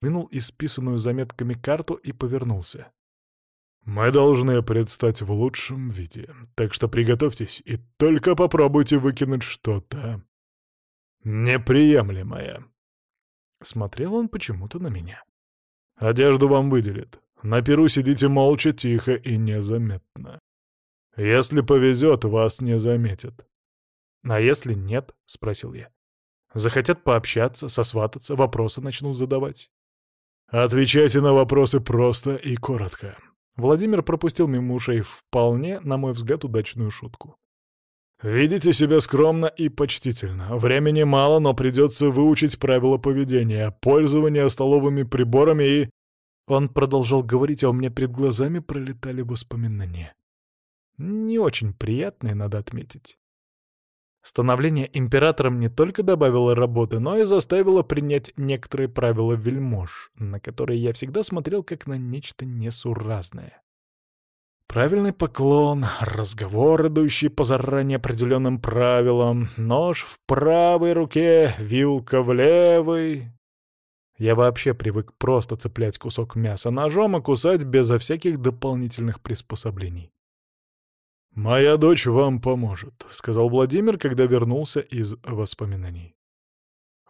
вынул исписанную заметками карту и повернулся. «Мы должны предстать в лучшем виде, так что приготовьтесь и только попробуйте выкинуть что-то неприемлемое». Смотрел он почему-то на меня. «Одежду вам выделят. На перу сидите молча, тихо и незаметно. Если повезет, вас не заметят». «А если нет?» — спросил я. «Захотят пообщаться, сосвататься, вопросы начнут задавать». «Отвечайте на вопросы просто и коротко». Владимир пропустил мимо ушей вполне, на мой взгляд, удачную шутку. «Видите себя скромно и почтительно. Времени мало, но придется выучить правила поведения, пользования столовыми приборами и...» Он продолжал говорить, а у меня перед глазами пролетали воспоминания. Не очень приятные, надо отметить. Становление императором не только добавило работы, но и заставило принять некоторые правила вельмож, на которые я всегда смотрел как на нечто несуразное. Правильный поклон, разговор, идущий по заранее определенным правилам, нож в правой руке, вилка в левой. Я вообще привык просто цеплять кусок мяса ножом и кусать безо всяких дополнительных приспособлений. «Моя дочь вам поможет», — сказал Владимир, когда вернулся из воспоминаний.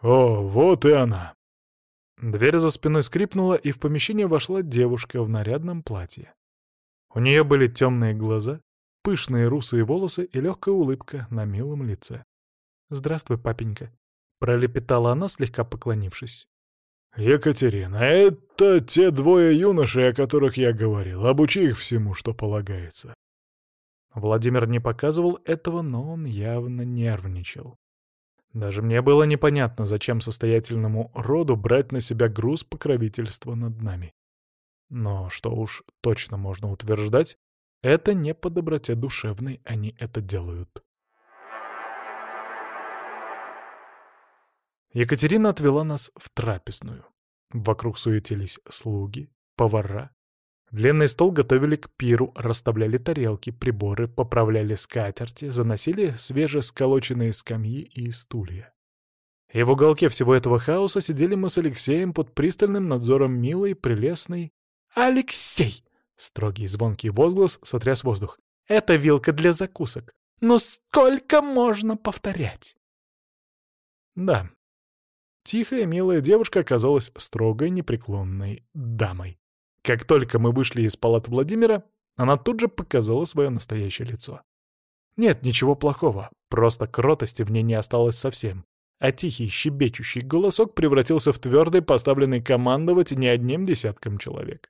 «О, вот и она!» Дверь за спиной скрипнула, и в помещение вошла девушка в нарядном платье. У нее были темные глаза, пышные русые волосы и легкая улыбка на милом лице. «Здравствуй, папенька», — пролепетала она, слегка поклонившись. «Екатерина, это те двое юношей, о которых я говорил. Обучи их всему, что полагается. Владимир не показывал этого, но он явно нервничал. Даже мне было непонятно, зачем состоятельному роду брать на себя груз покровительства над нами. Но что уж точно можно утверждать, это не по доброте душевной они это делают. Екатерина отвела нас в трапезную. Вокруг суетились слуги, повара, Длинный стол готовили к пиру, расставляли тарелки, приборы, поправляли скатерти, заносили свежесколоченные скамьи и стулья. И в уголке всего этого хаоса сидели мы с Алексеем под пристальным надзором милой, прелестной... «Алексей!» — строгий звонкий возглас сотряс воздух. «Это вилка для закусок. Но сколько можно повторять?» Да. Тихая, милая девушка оказалась строгой, непреклонной дамой. Как только мы вышли из палаты Владимира, она тут же показала свое настоящее лицо. Нет ничего плохого, просто кротости в ней не осталось совсем, а тихий, щебечущий голосок превратился в твердый, поставленный командовать не одним десятком человек.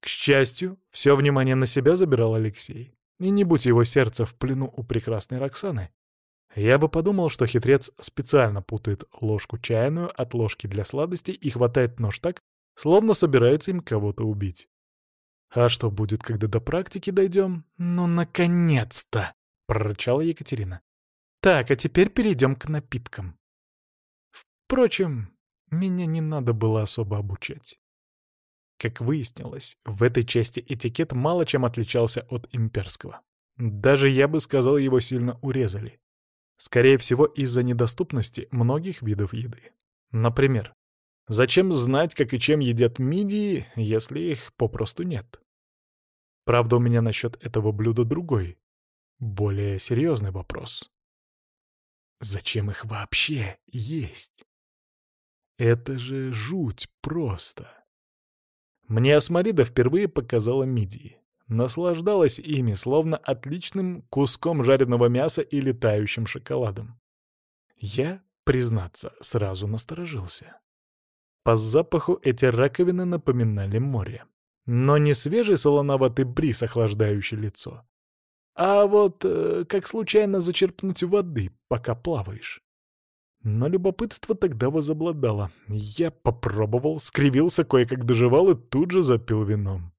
К счастью, все внимание на себя забирал Алексей. И не будь его сердце в плену у прекрасной Роксаны, я бы подумал, что хитрец специально путает ложку чайную от ложки для сладостей и хватает нож так, Словно собирается им кого-то убить. «А что будет, когда до практики дойдем?» «Ну, наконец-то!» — прорычала Екатерина. «Так, а теперь перейдем к напиткам». Впрочем, меня не надо было особо обучать. Как выяснилось, в этой части этикет мало чем отличался от имперского. Даже, я бы сказал, его сильно урезали. Скорее всего, из-за недоступности многих видов еды. Например, Зачем знать, как и чем едят мидии, если их попросту нет? Правда, у меня насчет этого блюда другой, более серьезный вопрос. Зачем их вообще есть? Это же жуть просто. Мне Асмарида впервые показала мидии. Наслаждалась ими, словно отличным куском жареного мяса и летающим шоколадом. Я, признаться, сразу насторожился. По запаху эти раковины напоминали море. Но не свежий солоноватый бриз, охлаждающий лицо. А вот э, как случайно зачерпнуть воды, пока плаваешь. Но любопытство тогда возобладало. Я попробовал, скривился, кое-как доживал и тут же запил вином.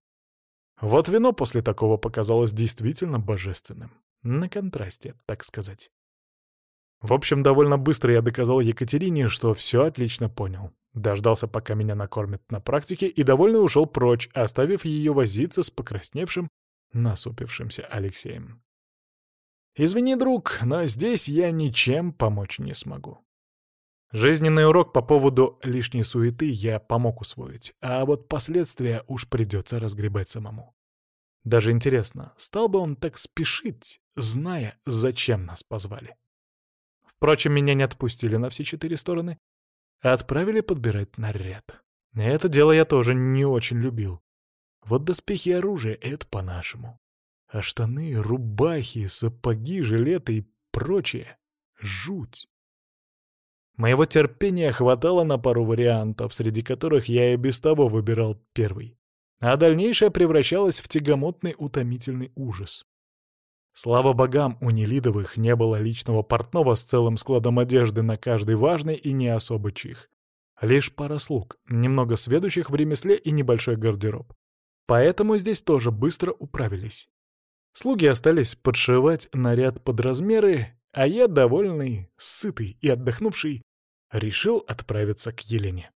Вот вино после такого показалось действительно божественным. На контрасте, так сказать. В общем, довольно быстро я доказал Екатерине, что все отлично понял. Дождался, пока меня накормят на практике, и довольно ушел прочь, оставив ее возиться с покрасневшим, насупившимся Алексеем. «Извини, друг, но здесь я ничем помочь не смогу». Жизненный урок по поводу лишней суеты я помог усвоить, а вот последствия уж придется разгребать самому. Даже интересно, стал бы он так спешить, зная, зачем нас позвали? Впрочем, меня не отпустили на все четыре стороны, а отправили подбирать наряд. Это дело я тоже не очень любил. Вот доспехи и оружие — это по-нашему. А штаны, рубахи, сапоги, жилеты и прочее — жуть. Моего терпения хватало на пару вариантов, среди которых я и без того выбирал первый. А дальнейшее превращалось в тягомотный утомительный ужас. Слава богам, у Нелидовых не было личного портного с целым складом одежды на каждый важный и не особо чих. Лишь пара слуг, немного сведущих в ремесле и небольшой гардероб. Поэтому здесь тоже быстро управились. Слуги остались подшивать наряд под размеры, а я, довольный, сытый и отдохнувший, решил отправиться к Елене.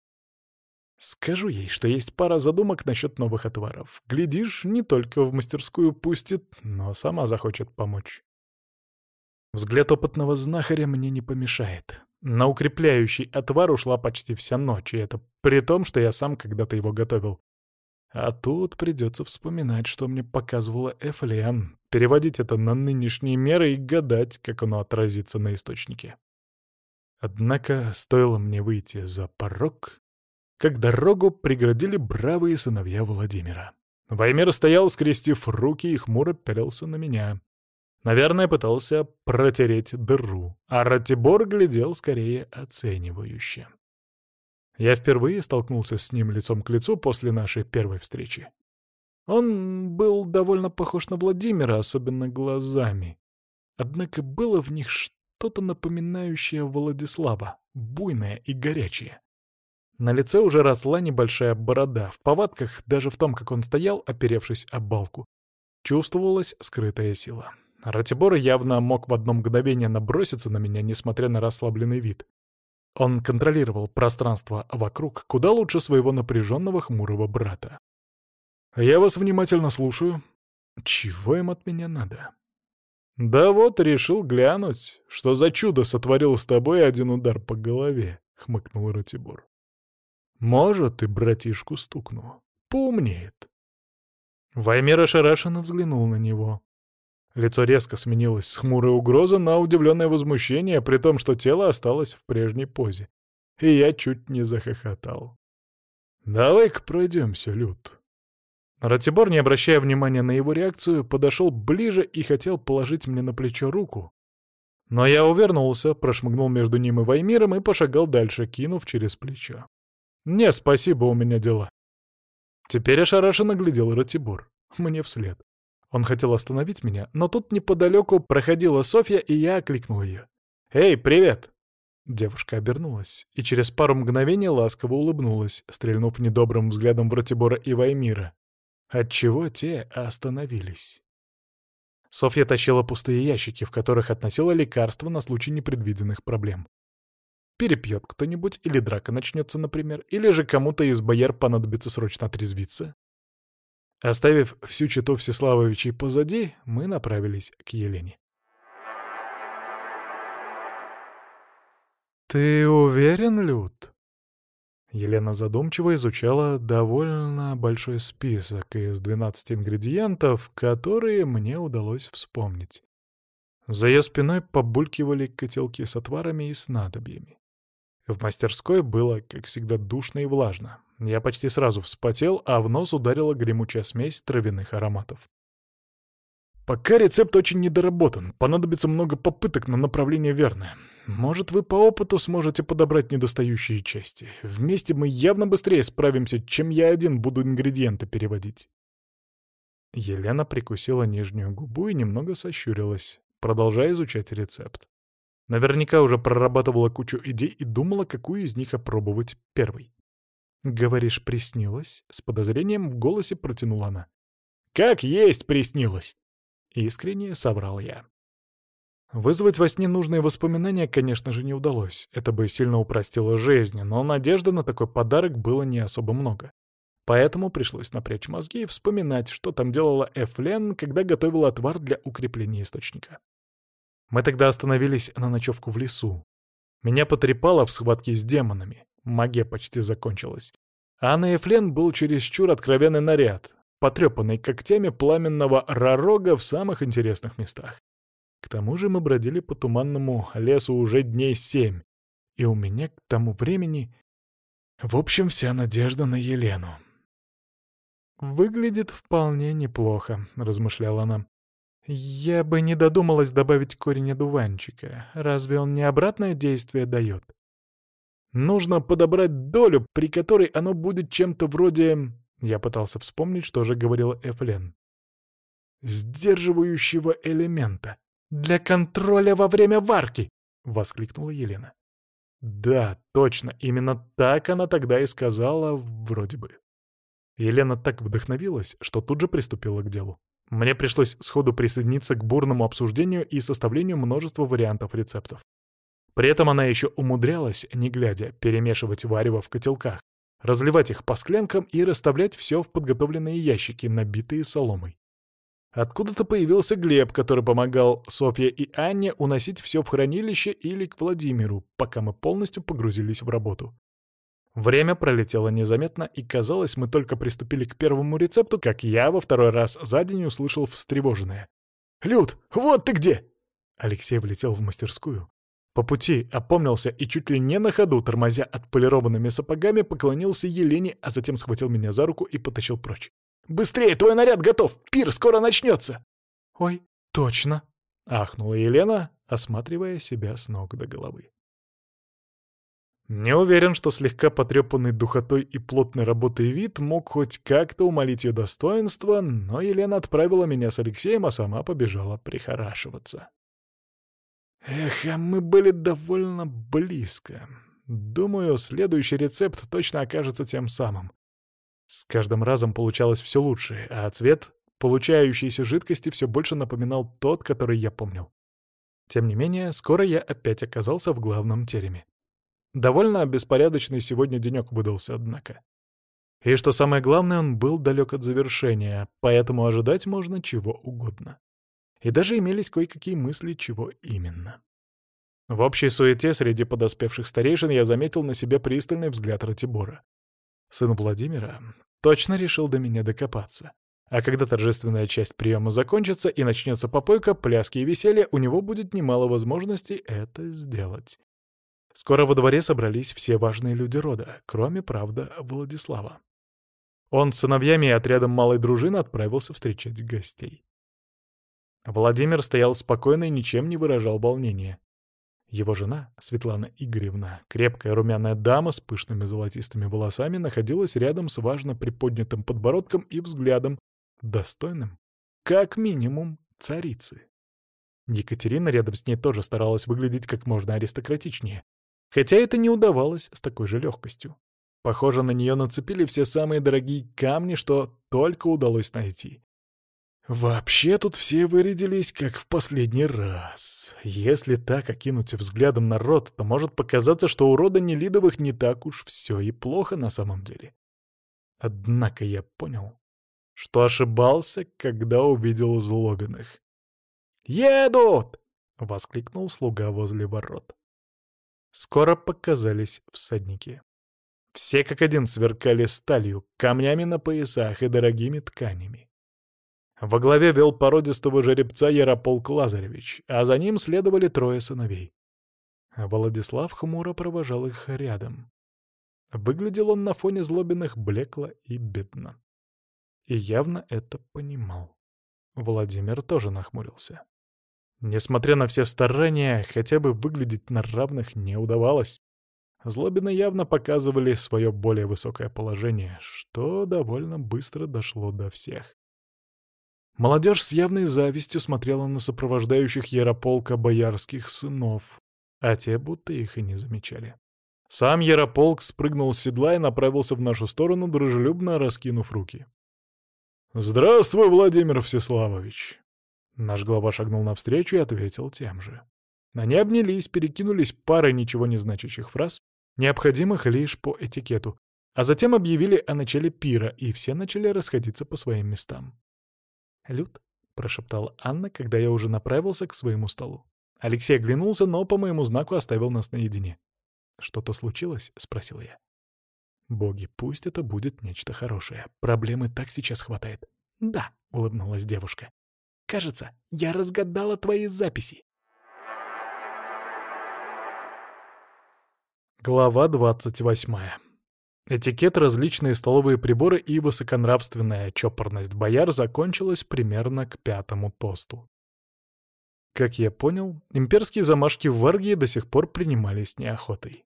Скажу ей, что есть пара задумок насчет новых отваров. Глядишь, не только в мастерскую пустит, но сама захочет помочь. Взгляд опытного знахаря мне не помешает. На укрепляющий отвар ушла почти вся ночь, и это при том, что я сам когда-то его готовил. А тут придется вспоминать, что мне показывала Эфлен, переводить это на нынешние меры и гадать, как оно отразится на источнике. Однако стоило мне выйти за порог, как дорогу преградили бравые сыновья Владимира. Ваймер стоял, скрестив руки, и хмуро пялился на меня. Наверное, пытался протереть дыру, а Ратибор глядел скорее оценивающе. Я впервые столкнулся с ним лицом к лицу после нашей первой встречи. Он был довольно похож на Владимира, особенно глазами. Однако было в них что-то напоминающее Владислава, буйное и горячее. На лице уже росла небольшая борода, в повадках, даже в том, как он стоял, оперевшись об балку, чувствовалась скрытая сила. Ратибор явно мог в одно мгновение наброситься на меня, несмотря на расслабленный вид. Он контролировал пространство вокруг куда лучше своего напряженного хмурого брата. «Я вас внимательно слушаю. Чего им от меня надо?» «Да вот, решил глянуть, что за чудо сотворил с тобой один удар по голове», — хмыкнул Ратибор. «Может, и братишку стукну. Поумнеет». Ваймер ошарашенно взглянул на него. Лицо резко сменилось с хмурой угрозы на удивленное возмущение, при том, что тело осталось в прежней позе. И я чуть не захохотал. «Давай-ка пройдемся, Люд». Ратибор, не обращая внимания на его реакцию, подошел ближе и хотел положить мне на плечо руку. Но я увернулся, прошмыгнул между ним и Ваймиром и пошагал дальше, кинув через плечо. «Не, спасибо, у меня дела». Теперь ошарашенно глядел Ратибор. Мне вслед. Он хотел остановить меня, но тут неподалеку проходила Софья, и я окликнул ее. «Эй, привет!» Девушка обернулась и через пару мгновений ласково улыбнулась, стрельнув недобрым взглядом в Ратибора и Ваймира, отчего те остановились. Софья тащила пустые ящики, в которых относила лекарства на случай непредвиденных проблем. Перепьет кто-нибудь, или драка начнется, например, или же кому-то из бояр понадобится срочно отрезвиться. Оставив всю читу Всеславовичей позади, мы направились к Елене. «Ты уверен, Люд?» Елена задумчиво изучала довольно большой список из 12 ингредиентов, которые мне удалось вспомнить. За ее спиной побулькивали котелки с отварами и снадобьями. В мастерской было, как всегда, душно и влажно. Я почти сразу вспотел, а в нос ударила гремучая смесь травяных ароматов. Пока рецепт очень недоработан, понадобится много попыток, но направление верное. Может, вы по опыту сможете подобрать недостающие части. Вместе мы явно быстрее справимся, чем я один буду ингредиенты переводить. Елена прикусила нижнюю губу и немного сощурилась, продолжая изучать рецепт. Наверняка уже прорабатывала кучу идей и думала, какую из них опробовать первой. «Говоришь, приснилось?» — с подозрением в голосе протянула она. «Как есть приснилось!» — искренне соврал я. Вызвать во сне нужные воспоминания, конечно же, не удалось. Это бы сильно упростило жизнь, но надежды на такой подарок было не особо много. Поэтому пришлось напрячь мозги и вспоминать, что там делала Эфлен, когда готовила отвар для укрепления источника. Мы тогда остановились на ночевку в лесу. Меня потрепало в схватке с демонами. Магия почти закончилась. А на Эфлен был чересчур откровенный наряд, потрепанный когтями пламенного ророга в самых интересных местах. К тому же мы бродили по туманному лесу уже дней семь, и у меня к тому времени... В общем, вся надежда на Елену. «Выглядит вполне неплохо», — размышляла она. «Я бы не додумалась добавить корень одуванчика. Разве он не обратное действие дает?» «Нужно подобрать долю, при которой оно будет чем-то вроде...» Я пытался вспомнить, что же говорила Эфлен. «Сдерживающего элемента. Для контроля во время варки!» — воскликнула Елена. «Да, точно, именно так она тогда и сказала, вроде бы». Елена так вдохновилась, что тут же приступила к делу. Мне пришлось сходу присоединиться к бурному обсуждению и составлению множества вариантов рецептов. При этом она еще умудрялась, не глядя, перемешивать варево в котелках, разливать их по склянкам и расставлять все в подготовленные ящики, набитые соломой. Откуда-то появился Глеб, который помогал Софье и Анне уносить все в хранилище или к Владимиру, пока мы полностью погрузились в работу. Время пролетело незаметно, и казалось, мы только приступили к первому рецепту, как я во второй раз за день услышал встревоженное. «Люд, вот ты где!» Алексей влетел в мастерскую. По пути опомнился и чуть ли не на ходу, тормозя отполированными сапогами, поклонился Елене, а затем схватил меня за руку и потащил прочь. «Быстрее, твой наряд готов! Пир скоро начнется!» «Ой, точно!» — ахнула Елена, осматривая себя с ног до головы. Не уверен, что слегка потрепанный духотой и плотной работой вид мог хоть как-то умолить ее достоинство, но Елена отправила меня с Алексеем, а сама побежала прихорашиваться. Эх, а мы были довольно близко. Думаю, следующий рецепт точно окажется тем самым. С каждым разом получалось все лучше, а цвет получающейся жидкости все больше напоминал тот, который я помнил. Тем не менее, скоро я опять оказался в главном тереме. Довольно беспорядочный сегодня денек выдался, однако. И что самое главное, он был далек от завершения, поэтому ожидать можно чего угодно. И даже имелись кое-какие мысли, чего именно. В общей суете среди подоспевших старейшин я заметил на себе пристальный взгляд Ратибора. Сын Владимира точно решил до меня докопаться. А когда торжественная часть приема закончится и начнется попойка, пляски и веселье, у него будет немало возможностей это сделать. Скоро во дворе собрались все важные люди рода, кроме, правда, Владислава. Он с сыновьями и отрядом малой дружины отправился встречать гостей. Владимир стоял спокойно и ничем не выражал волнения. Его жена, Светлана Игоревна, крепкая румяная дама с пышными золотистыми волосами, находилась рядом с важно приподнятым подбородком и взглядом, достойным, как минимум, царицы. Екатерина рядом с ней тоже старалась выглядеть как можно аристократичнее, Хотя это не удавалось с такой же легкостью. Похоже, на нее нацепили все самые дорогие камни, что только удалось найти. Вообще тут все вырядились, как в последний раз. Если так окинуть взглядом народ, то может показаться, что у Нелидовых не так уж все и плохо на самом деле. Однако я понял, что ошибался, когда увидел Злобиных. «Едут!» — воскликнул слуга возле ворот. Скоро показались всадники. Все как один сверкали сталью, камнями на поясах и дорогими тканями. Во главе вел породистого жеребца Ярополк Лазаревич, а за ним следовали трое сыновей. Владислав хмуро провожал их рядом. Выглядел он на фоне злобиных блекло и бедно. И явно это понимал. Владимир тоже нахмурился. Несмотря на все старания, хотя бы выглядеть на равных не удавалось. Злобины явно показывали свое более высокое положение, что довольно быстро дошло до всех. Молодежь с явной завистью смотрела на сопровождающих Ярополка боярских сынов, а те будто их и не замечали. Сам Ярополк спрыгнул с седла и направился в нашу сторону, дружелюбно раскинув руки. «Здравствуй, Владимир Всеславович!» Наш глава шагнул навстречу и ответил тем же. Они обнялись, перекинулись парой ничего не значащих фраз, необходимых лишь по этикету, а затем объявили о начале пира, и все начали расходиться по своим местам. «Люд», — прошептала Анна, когда я уже направился к своему столу. Алексей оглянулся, но по моему знаку оставил нас наедине. «Что-то случилось?» — спросил я. «Боги, пусть это будет нечто хорошее. Проблемы так сейчас хватает». «Да», — улыбнулась девушка. «Кажется, я разгадала твои записи». Глава двадцать восьмая. Этикет, различные столовые приборы и высоконравственная чопорность бояр закончилась примерно к пятому тосту. Как я понял, имперские замашки в Варгии до сих пор принимались неохотой.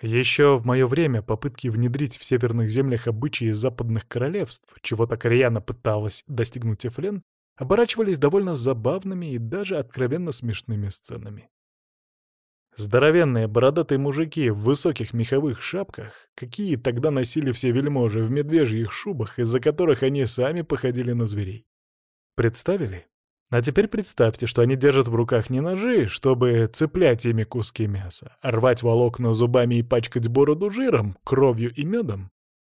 Еще в мое время попытки внедрить в северных землях обычаи западных королевств, чего так рьяно пыталась достигнуть Эфлен, оборачивались довольно забавными и даже откровенно смешными сценами. Здоровенные бородатые мужики в высоких меховых шапках, какие тогда носили все вельможи в медвежьих шубах, из-за которых они сами походили на зверей. Представили? А теперь представьте, что они держат в руках не ножи, чтобы цеплять ими куски мяса, а рвать волокна зубами и пачкать бороду жиром, кровью и медом,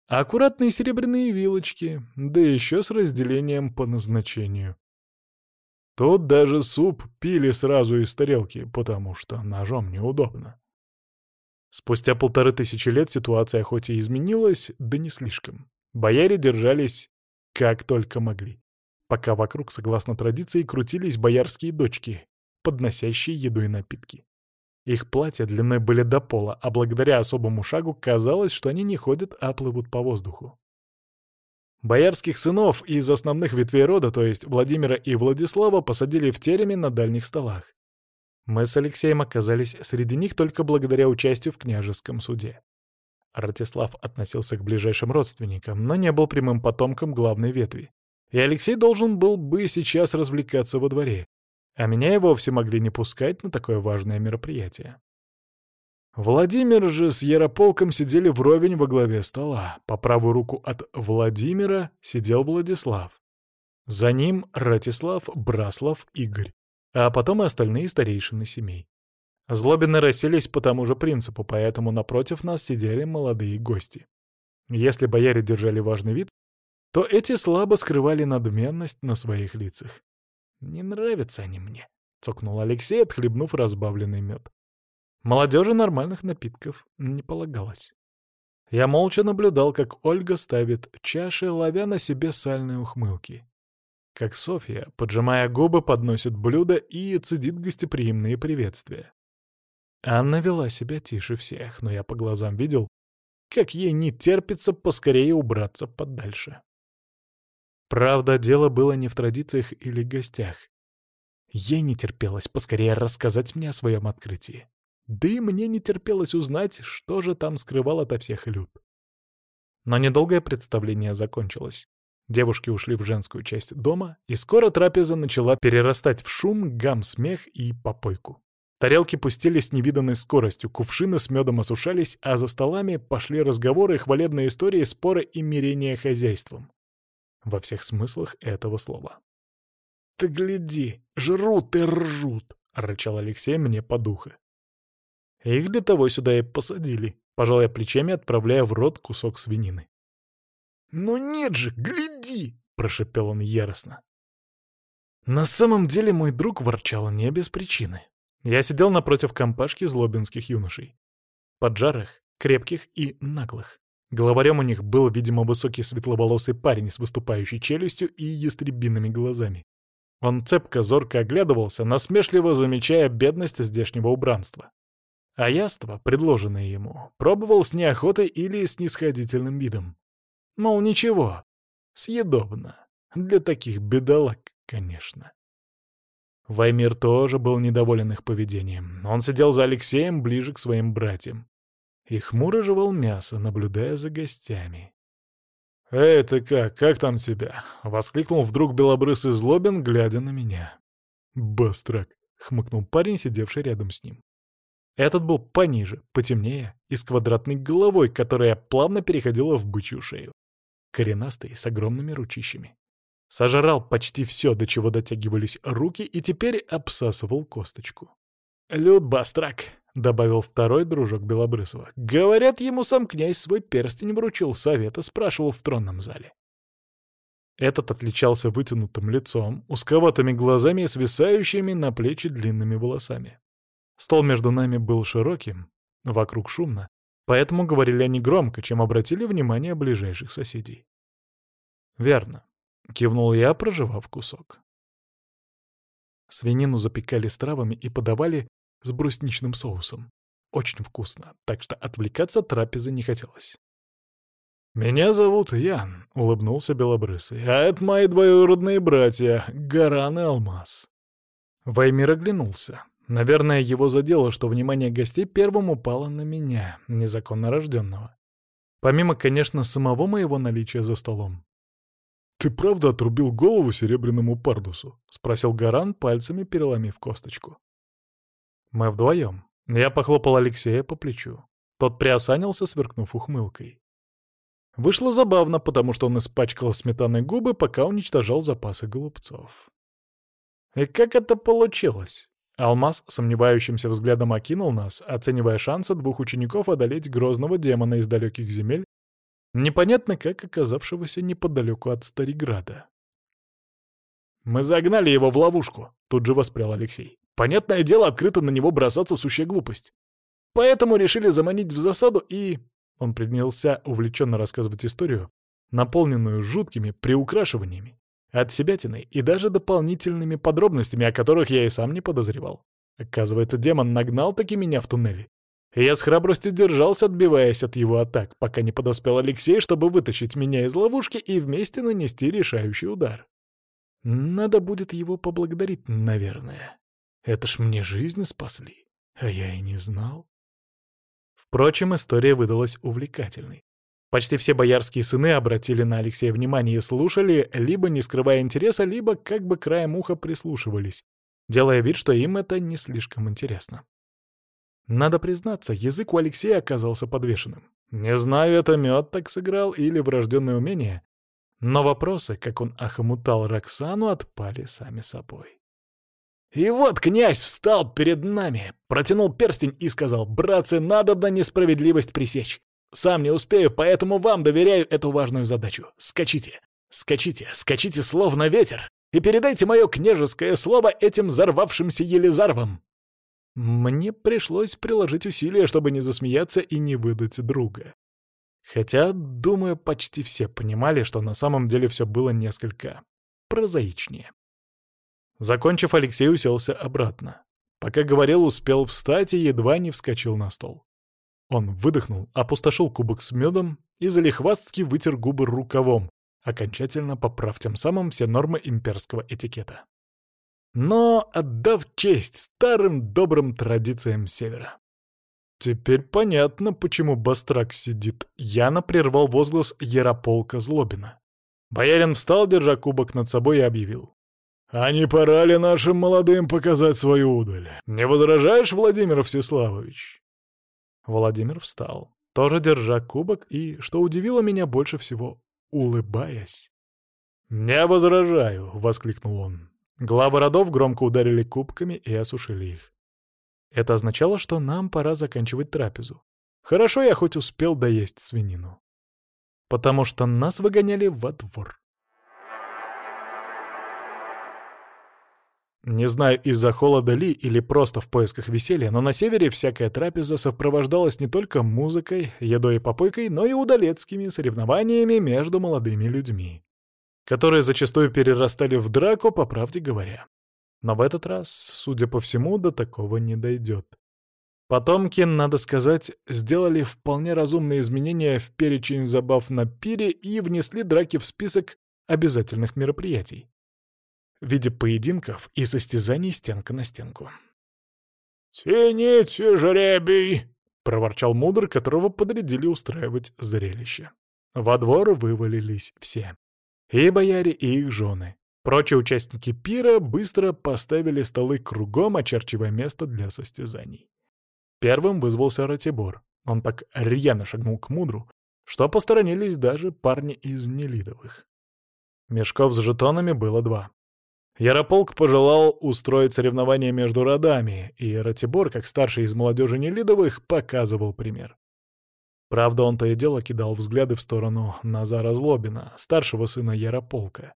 а аккуратные серебряные вилочки, да еще с разделением по назначению. Тут даже суп пили сразу из тарелки, потому что ножом неудобно. Спустя полторы тысячи лет ситуация хоть и изменилась, да не слишком. Бояре держались как только могли пока вокруг, согласно традиции, крутились боярские дочки, подносящие еду и напитки. Их платья длиной были до пола, а благодаря особому шагу казалось, что они не ходят, а плывут по воздуху. Боярских сынов из основных ветвей рода, то есть Владимира и Владислава, посадили в тереме на дальних столах. Мы с Алексеем оказались среди них только благодаря участию в княжеском суде. Ратислав относился к ближайшим родственникам, но не был прямым потомком главной ветви и Алексей должен был бы сейчас развлекаться во дворе, а меня и вовсе могли не пускать на такое важное мероприятие. Владимир же с Ярополком сидели вровень во главе стола. По правую руку от Владимира сидел Владислав. За ним Ратислав, Браслав, Игорь, а потом и остальные старейшины семей. Злобины расселись по тому же принципу, поэтому напротив нас сидели молодые гости. Если бояре держали важный вид, то эти слабо скрывали надменность на своих лицах. «Не нравятся они мне», — цокнул Алексей, отхлебнув разбавленный мед. Молодежи нормальных напитков не полагалось. Я молча наблюдал, как Ольга ставит чаши, ловя на себе сальные ухмылки. Как Софья, поджимая губы, подносит блюдо и цедит гостеприимные приветствия. Анна вела себя тише всех, но я по глазам видел, как ей не терпится поскорее убраться подальше. Правда, дело было не в традициях или гостях. Ей не терпелось поскорее рассказать мне о своем открытии. Да и мне не терпелось узнать, что же там скрывал ото всех люд. Но недолгое представление закончилось. Девушки ушли в женскую часть дома, и скоро трапеза начала перерастать в шум, гам, смех и попойку. Тарелки пустились невиданной скоростью, кувшины с медом осушались, а за столами пошли разговоры, хвалебные истории, споры и мирение хозяйством во всех смыслах этого слова. «Ты гляди, жрут и ржут!» — рычал Алексей мне по духу. Их для того сюда и посадили, пожалуй, плечами отправляя в рот кусок свинины. «Ну нет же, гляди!» — прошепел он яростно. На самом деле мой друг ворчал не без причины. Я сидел напротив компашки злобинских юношей. Поджарых, крепких и наглых. Главарем у них был, видимо, высокий светловолосый парень с выступающей челюстью и ястребиными глазами. Он цепко, зорко оглядывался, насмешливо замечая бедность здешнего убранства. А яство, предложенное ему, пробовал с неохотой или снисходительным видом. Мол, ничего, съедобно. Для таких бедолаг, конечно. Ваймир тоже был недоволен их поведением. Он сидел за Алексеем ближе к своим братьям и хмуро жевал мясо, наблюдая за гостями. «Эй, ты как? Как там тебя?» — воскликнул вдруг белобрысый злобин, глядя на меня. «Бастрак!» — хмыкнул парень, сидевший рядом с ним. Этот был пониже, потемнее и с квадратной головой, которая плавно переходила в бычью шею. Коренастый, с огромными ручищами. Сожрал почти все, до чего дотягивались руки, и теперь обсасывал косточку. «Люд Бастрак!» — добавил второй дружок Белобрысова. «Говорят, ему сам князь свой перстень вручил, совета спрашивал в тронном зале». Этот отличался вытянутым лицом, узковатыми глазами и свисающими на плечи длинными волосами. Стол между нами был широким, вокруг шумно, поэтому говорили они громко, чем обратили внимание ближайших соседей. «Верно», — кивнул я, проживав кусок. Свинину запекали с травами и подавали с брусничным соусом. Очень вкусно, так что отвлекаться от трапезы не хотелось. «Меня зовут Ян», — улыбнулся Белобрысый, — «а это мои двоюродные братья, Гаран и Алмаз». Ваймир оглянулся. Наверное, его задело, что внимание гостей первым упало на меня, незаконно рожденного. Помимо, конечно, самого моего наличия за столом. «Ты правда отрубил голову серебряному пардусу?» — спросил Гаран, пальцами переломив косточку. Мы вдвоем. Я похлопал Алексея по плечу. Тот приосанился, сверкнув ухмылкой. Вышло забавно, потому что он испачкал сметаной губы, пока уничтожал запасы голубцов. И как это получилось? Алмаз сомневающимся взглядом окинул нас, оценивая шансы двух учеников одолеть грозного демона из далеких земель непонятно как оказавшегося неподалеку от Стариграда. «Мы загнали его в ловушку», — тут же воспрял Алексей. «Понятное дело, открыто на него бросаться сущая глупость. Поэтому решили заманить в засаду и...» Он принялся увлеченно рассказывать историю, наполненную жуткими приукрашиваниями, отсебятиной и даже дополнительными подробностями, о которых я и сам не подозревал. Оказывается, демон нагнал таки меня в туннеле я с храбростью держался, отбиваясь от его атак, пока не подоспел Алексей, чтобы вытащить меня из ловушки и вместе нанести решающий удар. Надо будет его поблагодарить, наверное. Это ж мне жизнь спасли, а я и не знал. Впрочем, история выдалась увлекательной. Почти все боярские сыны обратили на Алексея внимание и слушали, либо не скрывая интереса, либо как бы краем уха прислушивались, делая вид, что им это не слишком интересно. Надо признаться, язык у Алексея оказался подвешенным. Не знаю, это мед так сыграл или врожденное умение, но вопросы, как он охомутал Роксану, отпали сами собой. И вот князь встал перед нами, протянул перстень и сказал, «Братцы, надо на несправедливость пресечь. Сам не успею, поэтому вам доверяю эту важную задачу. Скачите, скачите, скачите словно ветер и передайте мое княжеское слово этим взорвавшимся Елизаровым». Мне пришлось приложить усилия, чтобы не засмеяться и не выдать друга. Хотя, думаю, почти все понимали, что на самом деле все было несколько прозаичнее. Закончив, Алексей уселся обратно. Пока говорил, успел встать и едва не вскочил на стол. Он выдохнул, опустошил кубок с медом и залихвастки вытер губы рукавом, окончательно поправ тем самым все нормы имперского этикета но отдав честь старым добрым традициям Севера. Теперь понятно, почему Бастрак сидит. Яна прервал возглас Ярополка Злобина. Боярин встал, держа кубок над собой, и объявил. «А не пора ли нашим молодым показать свою удаль? Не возражаешь, Владимир Всеславович?» Владимир встал, тоже держа кубок и, что удивило меня больше всего, улыбаясь. «Не возражаю!» — воскликнул он. Главы родов громко ударили кубками и осушили их. Это означало, что нам пора заканчивать трапезу. Хорошо я хоть успел доесть свинину. Потому что нас выгоняли во двор. Не знаю, из-за холода ли или просто в поисках веселья, но на севере всякая трапеза сопровождалась не только музыкой, едой и попойкой, но и удалецкими соревнованиями между молодыми людьми которые зачастую перерастали в драку, по правде говоря. Но в этот раз, судя по всему, до такого не дойдет. Потомки, надо сказать, сделали вполне разумные изменения в перечень забав на пире и внесли драки в список обязательных мероприятий в виде поединков и состязаний стенка на стенку. «Тяните, жребий!» — проворчал мудр, которого подрядили устраивать зрелище. Во двор вывалились все. И бояре, и их жены. Прочие участники пира быстро поставили столы кругом, очерчивая место для состязаний. Первым вызвался Ратибор. Он так рьяно шагнул к мудру, что посторонились даже парни из Нелидовых. Мешков с жетонами было два. Ярополк пожелал устроить соревнование между родами, и Ратибор, как старший из молодежи Нелидовых, показывал пример. Правда, он то и дело кидал взгляды в сторону Назара Злобина, старшего сына Ярополка.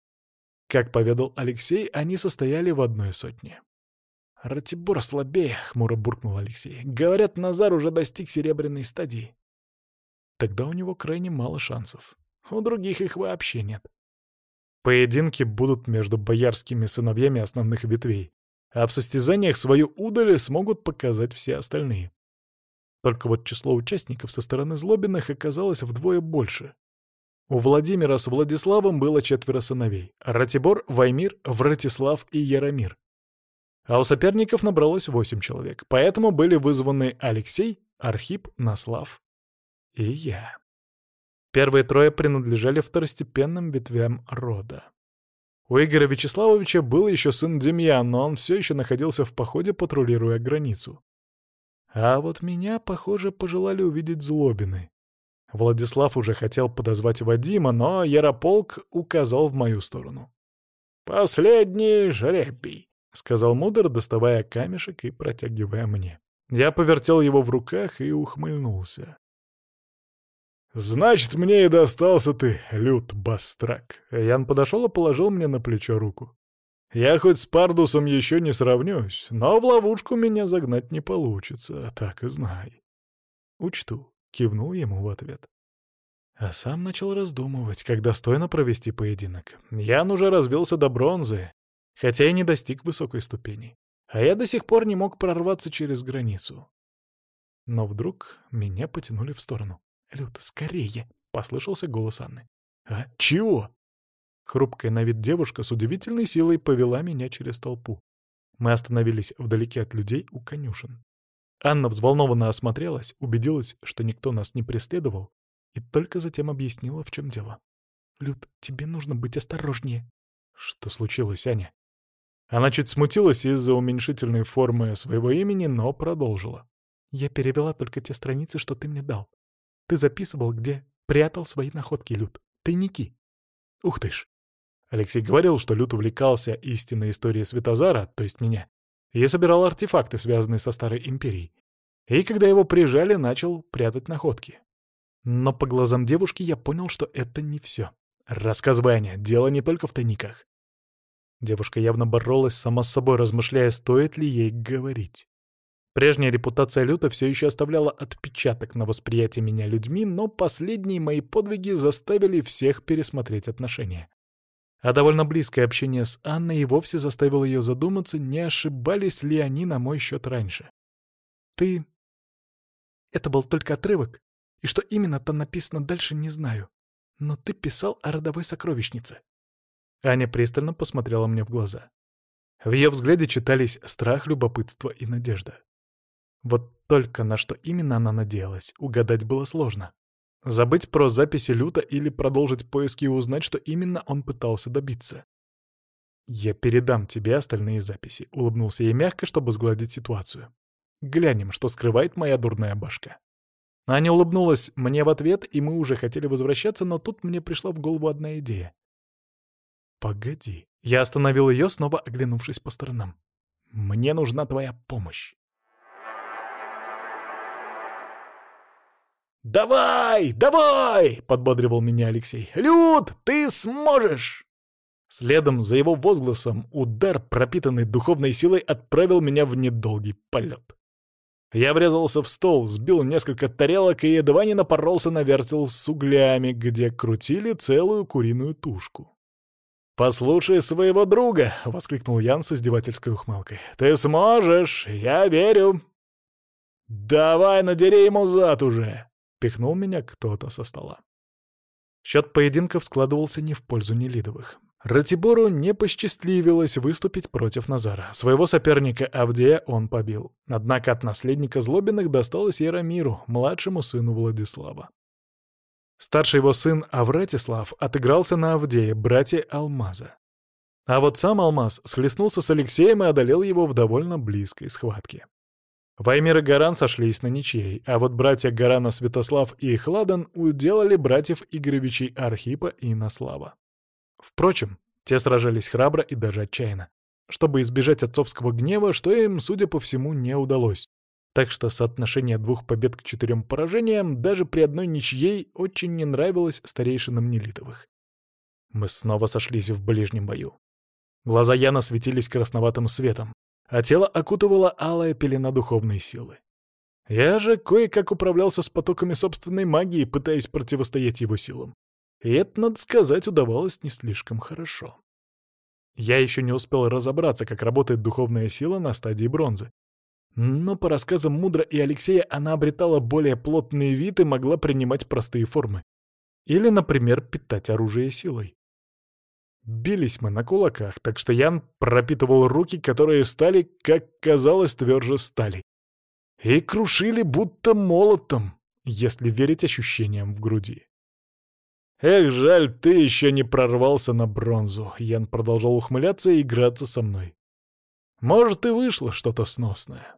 Как поведал Алексей, они состояли в одной сотне. «Ратибор слабее», — хмуро буркнул Алексей. «Говорят, Назар уже достиг серебряной стадии». Тогда у него крайне мало шансов. У других их вообще нет. Поединки будут между боярскими сыновьями основных ветвей, а в состязаниях свою удаль смогут показать все остальные. Только вот число участников со стороны Злобиных оказалось вдвое больше. У Владимира с Владиславом было четверо сыновей — Ратибор, Ваймир, Вратислав и Яромир. А у соперников набралось восемь человек, поэтому были вызваны Алексей, Архип, Наслав и я. Первые трое принадлежали второстепенным ветвям рода. У Игоря Вячеславовича был еще сын Демьян, но он все еще находился в походе, патрулируя границу. А вот меня, похоже, пожелали увидеть злобины. Владислав уже хотел подозвать Вадима, но Ярополк указал в мою сторону. «Последний жребий», — сказал Мудр, доставая камешек и протягивая мне. Я повертел его в руках и ухмыльнулся. «Значит, мне и достался ты, Лют Бастрак». Ян подошел и положил мне на плечо руку. «Я хоть с Пардусом еще не сравнюсь, но в ловушку меня загнать не получится, так и знай». «Учту», — кивнул ему в ответ. А сам начал раздумывать, как достойно провести поединок. Ян уже разбился до бронзы, хотя и не достиг высокой ступени. А я до сих пор не мог прорваться через границу. Но вдруг меня потянули в сторону. «Люд, скорее!» — послышался голос Анны. «А чего?» Хрупкая на вид девушка с удивительной силой повела меня через толпу. Мы остановились вдалеке от людей у конюшен. Анна взволнованно осмотрелась, убедилась, что никто нас не преследовал, и только затем объяснила, в чем дело. «Люд, тебе нужно быть осторожнее». «Что случилось, Аня?» Она чуть смутилась из-за уменьшительной формы своего имени, но продолжила. «Я перевела только те страницы, что ты мне дал. Ты записывал, где прятал свои находки, Люд. Тайники. Ух ты ж. Алексей говорил, что Люд увлекался истинной историей Светозара, то есть меня, и собирал артефакты, связанные со Старой Империей. И когда его прижали, начал прятать находки. Но по глазам девушки я понял, что это не все. Рассказывай, Аня, дело не только в тайниках. Девушка явно боролась сама с собой, размышляя, стоит ли ей говорить. Прежняя репутация Люта все еще оставляла отпечаток на восприятие меня людьми, но последние мои подвиги заставили всех пересмотреть отношения. А довольно близкое общение с Анной и вовсе заставило ее задуматься, не ошибались ли они на мой счет раньше. «Ты...» Это был только отрывок, и что именно там написано дальше, не знаю. Но ты писал о родовой сокровищнице. Аня пристально посмотрела мне в глаза. В ее взгляде читались страх, любопытство и надежда. Вот только на что именно она надеялась, угадать было сложно. Забыть про записи Люта или продолжить поиски и узнать, что именно он пытался добиться. «Я передам тебе остальные записи», — улыбнулся ей мягко, чтобы сгладить ситуацию. «Глянем, что скрывает моя дурная башка». Аня улыбнулась мне в ответ, и мы уже хотели возвращаться, но тут мне пришла в голову одна идея. «Погоди». Я остановил ее, снова оглянувшись по сторонам. «Мне нужна твоя помощь». «Давай, давай!» — подбодривал меня Алексей. «Люд, ты сможешь!» Следом за его возгласом удар, пропитанный духовной силой, отправил меня в недолгий полет. Я врезался в стол, сбил несколько тарелок и едва не напоролся на вертел с углями, где крутили целую куриную тушку. «Послушай своего друга!» — воскликнул Ян с издевательской ухмылкой. «Ты сможешь! Я верю!» «Давай, надери ему зад уже!» Пихнул меня кто-то со стола. Счет поединков складывался не в пользу Нелидовых. Ратибору не посчастливилось выступить против Назара. Своего соперника Авдея он побил. Однако от наследника Злобиных досталось Яромиру, младшему сыну Владислава. Старший его сын Авратислав отыгрался на Авдея, братья Алмаза. А вот сам Алмаз схлестнулся с Алексеем и одолел его в довольно близкой схватке. Ваймир и Гаран сошлись на ничьей, а вот братья Гарана Святослав и Хладан уделали братьев Игоревичей Архипа и Наслава. Впрочем, те сражались храбро и даже отчаянно, чтобы избежать отцовского гнева, что им, судя по всему, не удалось. Так что соотношение двух побед к четырем поражениям даже при одной ничьей очень не нравилось старейшинам Нелитовых. Мы снова сошлись в ближнем бою. Глаза Яна светились красноватым светом, а тело окутывала алая пелена духовной силы. Я же кое-как управлялся с потоками собственной магии, пытаясь противостоять его силам. И это, надо сказать, удавалось не слишком хорошо. Я еще не успел разобраться, как работает духовная сила на стадии бронзы, но по рассказам Мудра и Алексея она обретала более плотный вид и могла принимать простые формы. Или, например, питать оружие силой. Бились мы на кулаках, так что Ян пропитывал руки, которые стали, как казалось, тверже стали. И крушили будто молотом, если верить ощущениям в груди. «Эх, жаль, ты еще не прорвался на бронзу», — Ян продолжал ухмыляться и играться со мной. «Может, и вышло что-то сносное».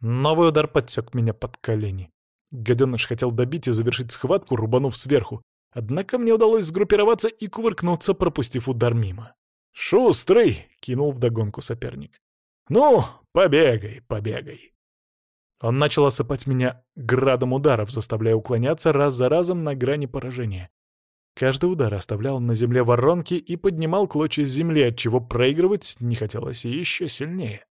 Новый удар подсек меня под колени. Гаденыш хотел добить и завершить схватку, рубанув сверху. Однако мне удалось сгруппироваться и кувыркнуться, пропустив удар мимо. «Шустрый!» — кинул вдогонку соперник. «Ну, побегай, побегай!» Он начал осыпать меня градом ударов, заставляя уклоняться раз за разом на грани поражения. Каждый удар оставлял на земле воронки и поднимал клочья земли, отчего проигрывать не хотелось еще сильнее.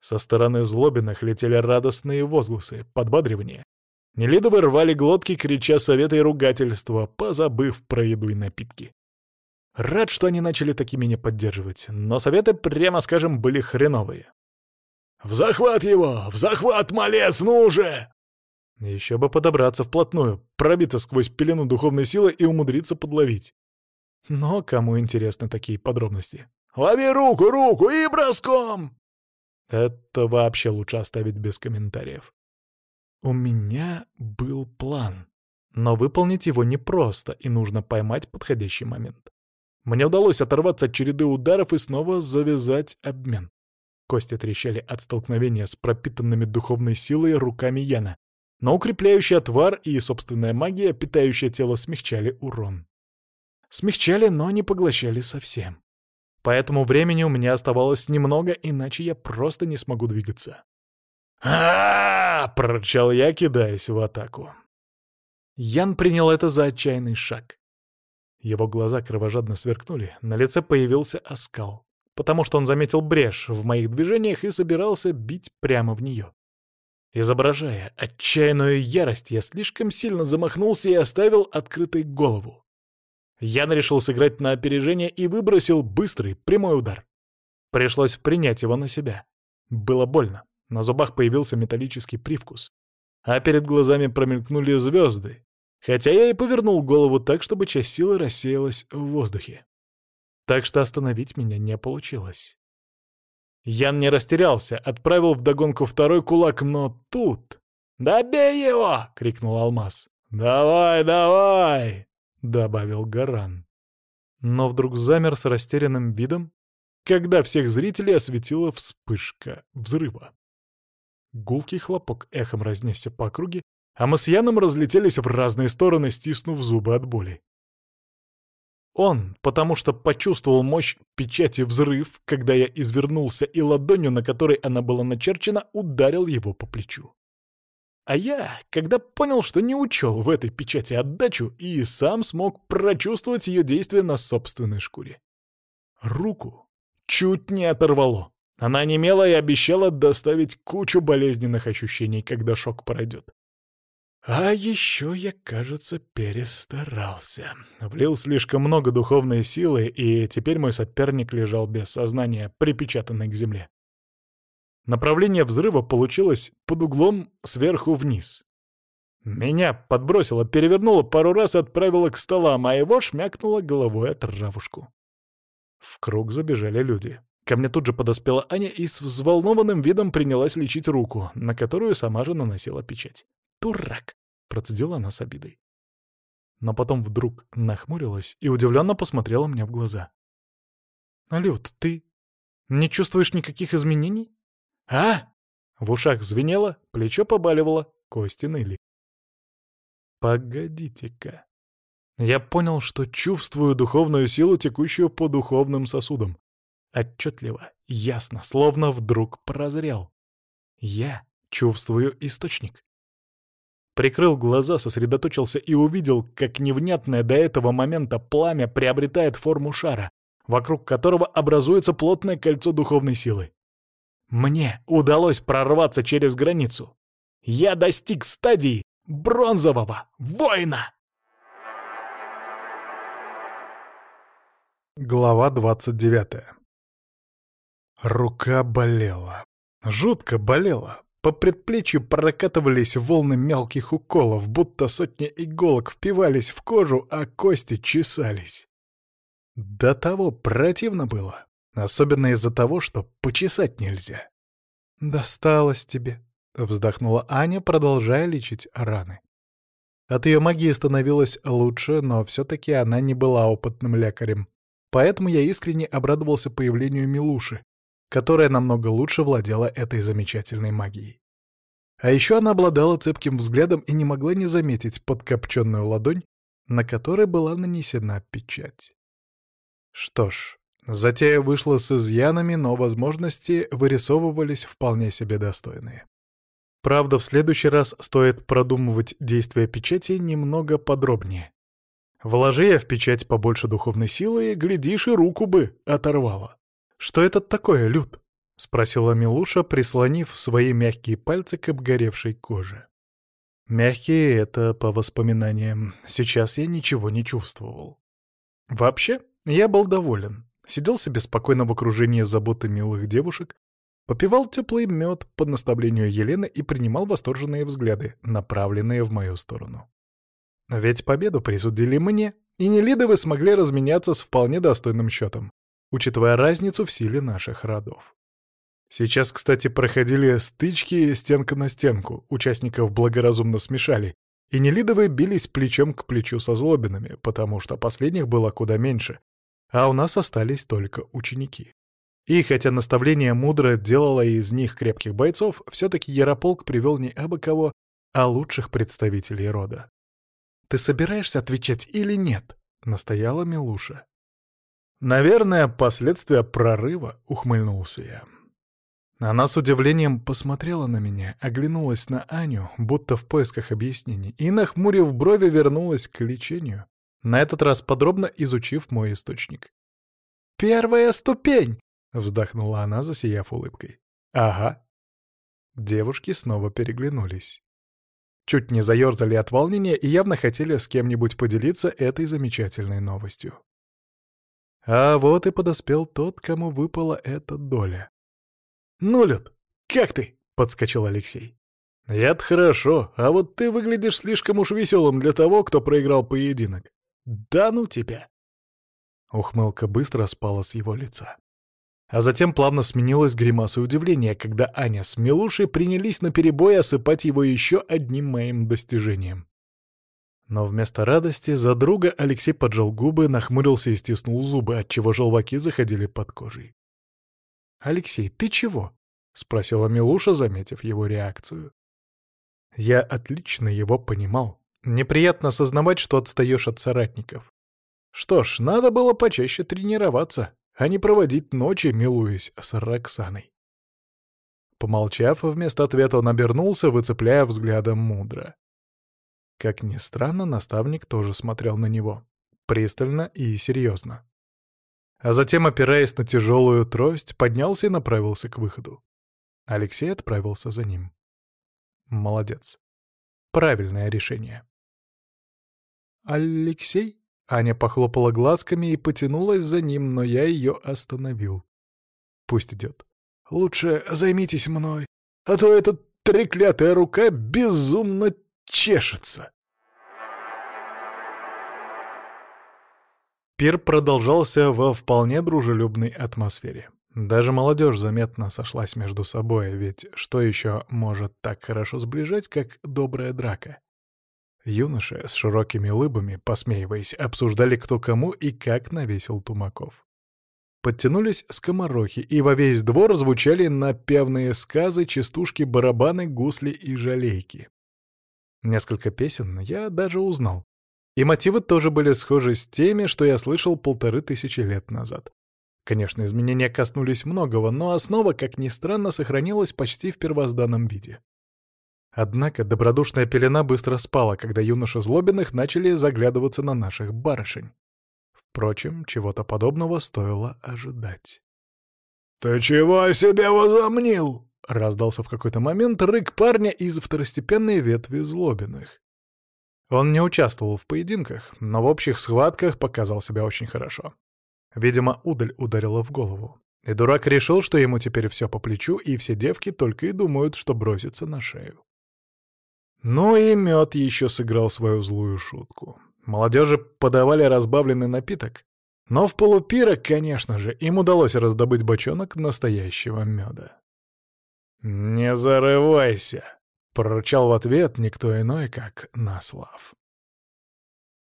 Со стороны злобиных летели радостные возгласы, подбадривания. Нелидовы рвали глотки, крича советы и ругательства, позабыв про еду и напитки. Рад, что они начали таки меня поддерживать, но советы, прямо скажем, были хреновые. «В захват его! В захват, малец, ну уже!» Еще бы подобраться вплотную, пробиться сквозь пелену духовной силы и умудриться подловить. Но кому интересны такие подробности? «Лови руку, руку и броском!» Это вообще лучше оставить без комментариев. У меня был план, но выполнить его непросто, и нужно поймать подходящий момент. Мне удалось оторваться от череды ударов и снова завязать обмен. Кости трещали от столкновения с пропитанными духовной силой руками Яна, но укрепляющий отвар и собственная магия, питающая тело, смягчали урон. Смягчали, но не поглощали совсем. Поэтому времени у меня оставалось немного, иначе я просто не смогу двигаться. а прорычал я, кидаясь в атаку. Ян принял это за отчаянный шаг. Его глаза кровожадно сверкнули, на лице появился оскал, потому что он заметил брешь в моих движениях и собирался бить прямо в нее. Изображая отчаянную ярость, я слишком сильно замахнулся и оставил открытой голову. Ян решил сыграть на опережение и выбросил быстрый, прямой удар. Пришлось принять его на себя. Было больно. На зубах появился металлический привкус. А перед глазами промелькнули звезды. Хотя я и повернул голову так, чтобы часть силы рассеялась в воздухе. Так что остановить меня не получилось. Ян не растерялся, отправил вдогонку второй кулак, но тут... «Добей его!» — крикнул Алмаз. «Давай, давай!» — добавил Гаран. Но вдруг замер с растерянным видом, когда всех зрителей осветила вспышка взрыва. Гулкий хлопок эхом разнесся по округе, а мы с Яном разлетелись в разные стороны, стиснув зубы от боли. Он, потому что почувствовал мощь печати взрыв, когда я извернулся и ладонью, на которой она была начерчена, ударил его по плечу. А я, когда понял, что не учел в этой печати отдачу, и сам смог прочувствовать ее действие на собственной шкуре. Руку чуть не оторвало. Она немела и обещала доставить кучу болезненных ощущений, когда шок пройдет. А еще я, кажется, перестарался. Влил слишком много духовной силы, и теперь мой соперник лежал без сознания, припечатанный к земле. Направление взрыва получилось под углом сверху вниз. Меня подбросило, перевернуло пару раз и отправило к столам, а его шмякнуло головой от травушку. В круг забежали люди. Ко мне тут же подоспела Аня и с взволнованным видом принялась лечить руку, на которую сама же наносила печать. «Дурак!» — процедила она с обидой. Но потом вдруг нахмурилась и удивленно посмотрела мне в глаза. «Люд, ты не чувствуешь никаких изменений?» «А?» В ушах звенело, плечо побаливало, кости ныли. «Погодите-ка». Я понял, что чувствую духовную силу, текущую по духовным сосудам. Отчетливо, ясно, словно вдруг прозрел. Я Чувствую источник. Прикрыл глаза, сосредоточился и увидел, как невнятное до этого момента пламя приобретает форму шара, вокруг которого образуется плотное кольцо духовной силы. Мне удалось прорваться через границу. Я достиг стадии бронзового воина! Глава 29 Рука болела. Жутко болела. По предплечью прокатывались волны мелких уколов, будто сотни иголок впивались в кожу, а кости чесались. До того противно было, особенно из-за того, что почесать нельзя. «Досталось тебе», — вздохнула Аня, продолжая лечить раны. От ее магии становилось лучше, но все-таки она не была опытным лекарем. Поэтому я искренне обрадовался появлению Милуши, которая намного лучше владела этой замечательной магией. А еще она обладала цепким взглядом и не могла не заметить подкопченную ладонь, на которой была нанесена печать. Что ж, затея вышла с изъянами, но возможности вырисовывались вполне себе достойные. Правда, в следующий раз стоит продумывать действия печати немного подробнее. Вложи я в печать побольше духовной силы, и, глядишь, и руку бы оторвала. «Что это такое, Люд?» — спросила Милуша, прислонив свои мягкие пальцы к обгоревшей коже. Мягкие — это по воспоминаниям. Сейчас я ничего не чувствовал. Вообще, я был доволен. Сидел себе спокойно в окружении заботы милых девушек, попивал теплый мед под наставлению Елены и принимал восторженные взгляды, направленные в мою сторону. Ведь победу присудили мне, и Нелидовы смогли разменяться с вполне достойным счетом, учитывая разницу в силе наших родов. Сейчас, кстати, проходили стычки стенка на стенку, участников благоразумно смешали, и Нелидовы бились плечом к плечу со злобинами, потому что последних было куда меньше, а у нас остались только ученики. И хотя наставление мудро делало из них крепких бойцов, все-таки Ярополк привел не абы кого, а лучших представителей рода. «Ты собираешься отвечать или нет?» — настояла Милуша. «Наверное, последствия прорыва», — ухмыльнулся я. Она с удивлением посмотрела на меня, оглянулась на Аню, будто в поисках объяснений, и, нахмурив брови, вернулась к лечению, на этот раз подробно изучив мой источник. «Первая ступень!» — вздохнула она, засияв улыбкой. «Ага». Девушки снова переглянулись чуть не заерзали от волнения и явно хотели с кем-нибудь поделиться этой замечательной новостью. А вот и подоспел тот, кому выпала эта доля. «Ну, Люд, как ты?» — подскочил Алексей. «Я-то хорошо, а вот ты выглядишь слишком уж веселым для того, кто проиграл поединок. Да ну тебя!» Ухмылка быстро спала с его лица. А затем плавно сменилась гримасой удивления, когда Аня с Милушей принялись наперебой осыпать его еще одним моим достижением. Но вместо радости за друга Алексей поджал губы, нахмурился и стиснул зубы, отчего желваки заходили под кожей. «Алексей, ты чего?» — спросила Милуша, заметив его реакцию. Я отлично его понимал. Неприятно осознавать, что отстаешь от соратников. Что ж, надо было почаще тренироваться а не проводить ночи, милуясь с Роксаной. Помолчав, вместо ответа он обернулся, выцепляя взглядом мудро. Как ни странно, наставник тоже смотрел на него. Пристально и серьезно. А затем, опираясь на тяжелую трость, поднялся и направился к выходу. Алексей отправился за ним. Молодец. Правильное решение. «Алексей?» Аня похлопала глазками и потянулась за ним, но я ее остановил. Пусть идет. Лучше займитесь мной, а то эта треклятая рука безумно чешется. Пир продолжался во вполне дружелюбной атмосфере. Даже молодежь заметно сошлась между собой, ведь что еще может так хорошо сближать, как добрая драка? Юноши с широкими лыбами, посмеиваясь, обсуждали кто кому и как навесил тумаков. Подтянулись скоморохи, и во весь двор звучали напевные сказы, частушки, барабаны, гусли и жалейки. Несколько песен я даже узнал. И мотивы тоже были схожи с теми, что я слышал полторы тысячи лет назад. Конечно, изменения коснулись многого, но основа, как ни странно, сохранилась почти в первозданном виде. Однако добродушная пелена быстро спала, когда юноши злобиных начали заглядываться на наших барышень. Впрочем, чего-то подобного стоило ожидать. «Ты чего себе возомнил?» — раздался в какой-то момент рык парня из второстепенной ветви злобиных. Он не участвовал в поединках, но в общих схватках показал себя очень хорошо. Видимо, удаль ударила в голову. И дурак решил, что ему теперь все по плечу, и все девки только и думают, что броситься на шею. Ну и мед еще сыграл свою злую шутку. Молодежи подавали разбавленный напиток, но в полупирок, конечно же, им удалось раздобыть бочонок настоящего меда. «Не зарывайся!» — прорычал в ответ никто иной, как Наслав.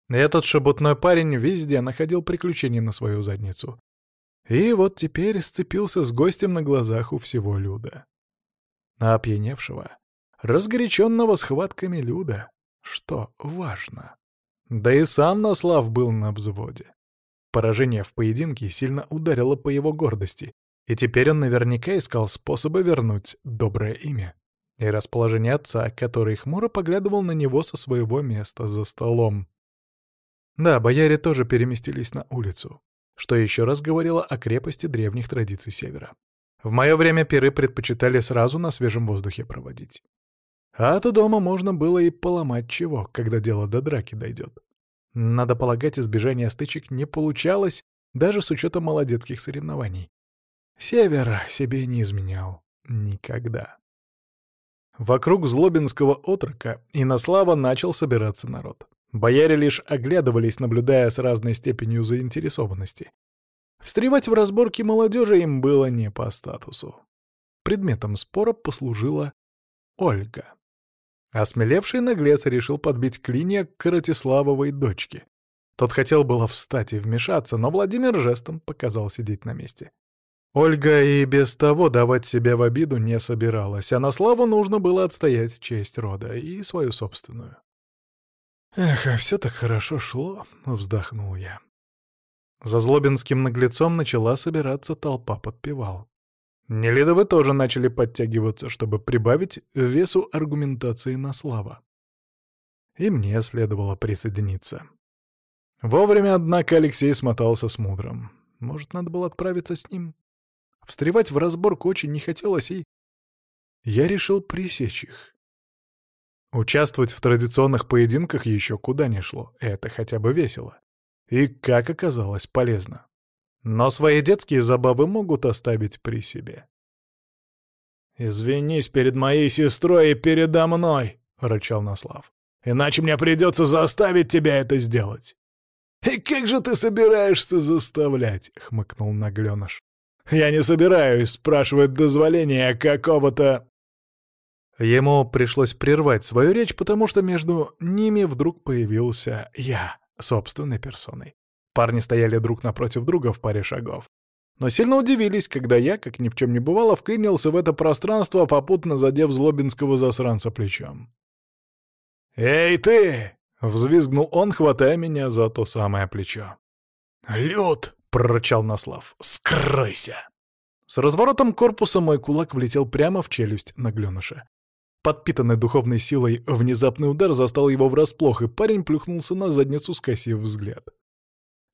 Этот шебутной парень везде находил приключения на свою задницу. И вот теперь сцепился с гостем на глазах у всего Люда. А опьяневшего, разгоряченного схватками Люда, что важно. Да и сам Наслав был на взводе. Поражение в поединке сильно ударило по его гордости, и теперь он наверняка искал способы вернуть доброе имя и расположение отца, который хмуро поглядывал на него со своего места за столом. Да, бояре тоже переместились на улицу, что еще раз говорило о крепости древних традиций Севера. В мое время пиры предпочитали сразу на свежем воздухе проводить. А то дома можно было и поломать чего, когда дело до драки дойдет. Надо полагать, избежание стычек не получалось, даже с учетом молодецких соревнований. Север себе не изменял. Никогда. Вокруг Злобинского отрока и на слава начал собираться народ. Бояре лишь оглядывались, наблюдая с разной степенью заинтересованности. Встревать в разборки молодежи им было не по статусу. Предметом спора послужила Ольга. Осмелевший наглец решил подбить клинья к Ратиславовой дочке. Тот хотел было встать и вмешаться, но Владимир жестом показал сидеть на месте. Ольга и без того давать себя в обиду не собиралась, а на славу нужно было отстоять честь рода и свою собственную. «Эх, а все так хорошо шло», — вздохнул я. За злобинским наглецом начала собираться толпа подпевал. Нелидовы тоже начали подтягиваться, чтобы прибавить весу аргументации на слава. И мне следовало присоединиться. Вовремя, однако, Алексей смотался с мудрым. Может, надо было отправиться с ним? Встревать в разборку очень не хотелось, и... Я решил пресечь их. Участвовать в традиционных поединках еще куда не шло, это хотя бы весело. И, как оказалось, полезно. Но свои детские забавы могут оставить при себе. «Извинись перед моей сестрой и передо мной!» — рычал Наслав. «Иначе мне придется заставить тебя это сделать!» «И как же ты собираешься заставлять?» — хмыкнул Наглёныш. «Я не собираюсь спрашивать дозволения какого-то...» Ему пришлось прервать свою речь, потому что между ними вдруг появился я, собственной персоной. Парни стояли друг напротив друга в паре шагов. Но сильно удивились, когда я, как ни в чем не бывало, вклинился в это пространство, попутно задев злобинского засранца плечом. «Эй, ты!» — взвизгнул он, хватая меня за то самое плечо. «Люд!» — прорычал Наслав. «Скройся!» С разворотом корпуса мой кулак влетел прямо в челюсть наглёныша. Подпитанный духовной силой, внезапный удар застал его врасплох, и парень плюхнулся на задницу, скосив взгляд.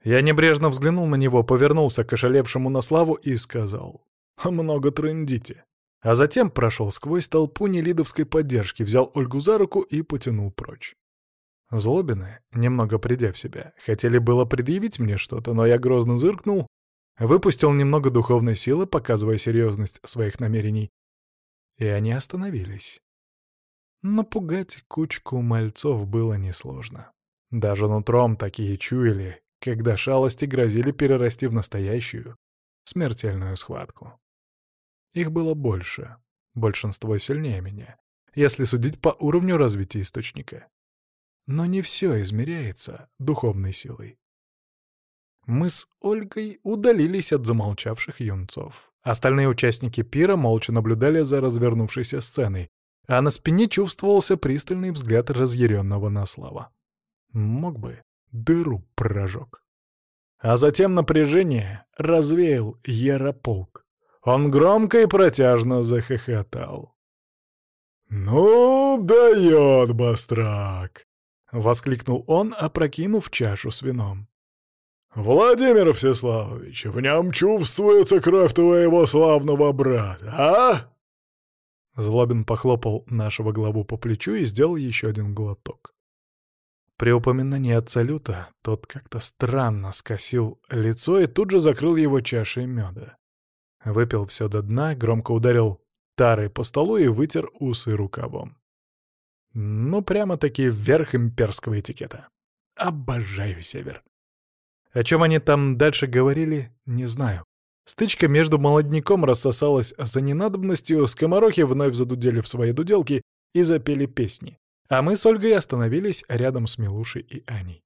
Я небрежно взглянул на него, повернулся к ошалевшему на славу и сказал «Много трындите». А затем прошел сквозь толпу нелидовской поддержки, взял Ольгу за руку и потянул прочь. Злобины, немного придя в себя, хотели было предъявить мне что-то, но я грозно зыркнул, выпустил немного духовной силы, показывая серьезность своих намерений, и они остановились. Напугать кучку мальцов было несложно. Даже нутром такие чуяли, когда шалости грозили перерасти в настоящую, смертельную схватку. Их было больше, большинство сильнее меня, если судить по уровню развития источника. Но не все измеряется духовной силой. Мы с Ольгой удалились от замолчавших юнцов. Остальные участники пира молча наблюдали за развернувшейся сценой, а на спине чувствовался пристальный взгляд разъяренного Наслава. Мог бы дыру прожег. А затем напряжение развеял Ярополк. Он громко и протяжно захохотал. «Ну, дает, Бастрак!» — воскликнул он, опрокинув чашу с вином. «Владимир Всеславович, в нем чувствуется кровь твоего славного брата, а?» Злобин похлопал нашего главу по плечу и сделал еще один глоток. При упоминании отца Люта тот как-то странно скосил лицо и тут же закрыл его чашей меда. Выпил все до дна, громко ударил тарой по столу и вытер усы рукавом. Ну, прямо-таки верх имперского этикета. Обожаю север. О чем они там дальше говорили, не знаю. Стычка между молодняком рассосалась за ненадобностью, скоморохи вновь задудели в свои дуделки и запели песни. А мы с Ольгой остановились рядом с Милушей и Аней.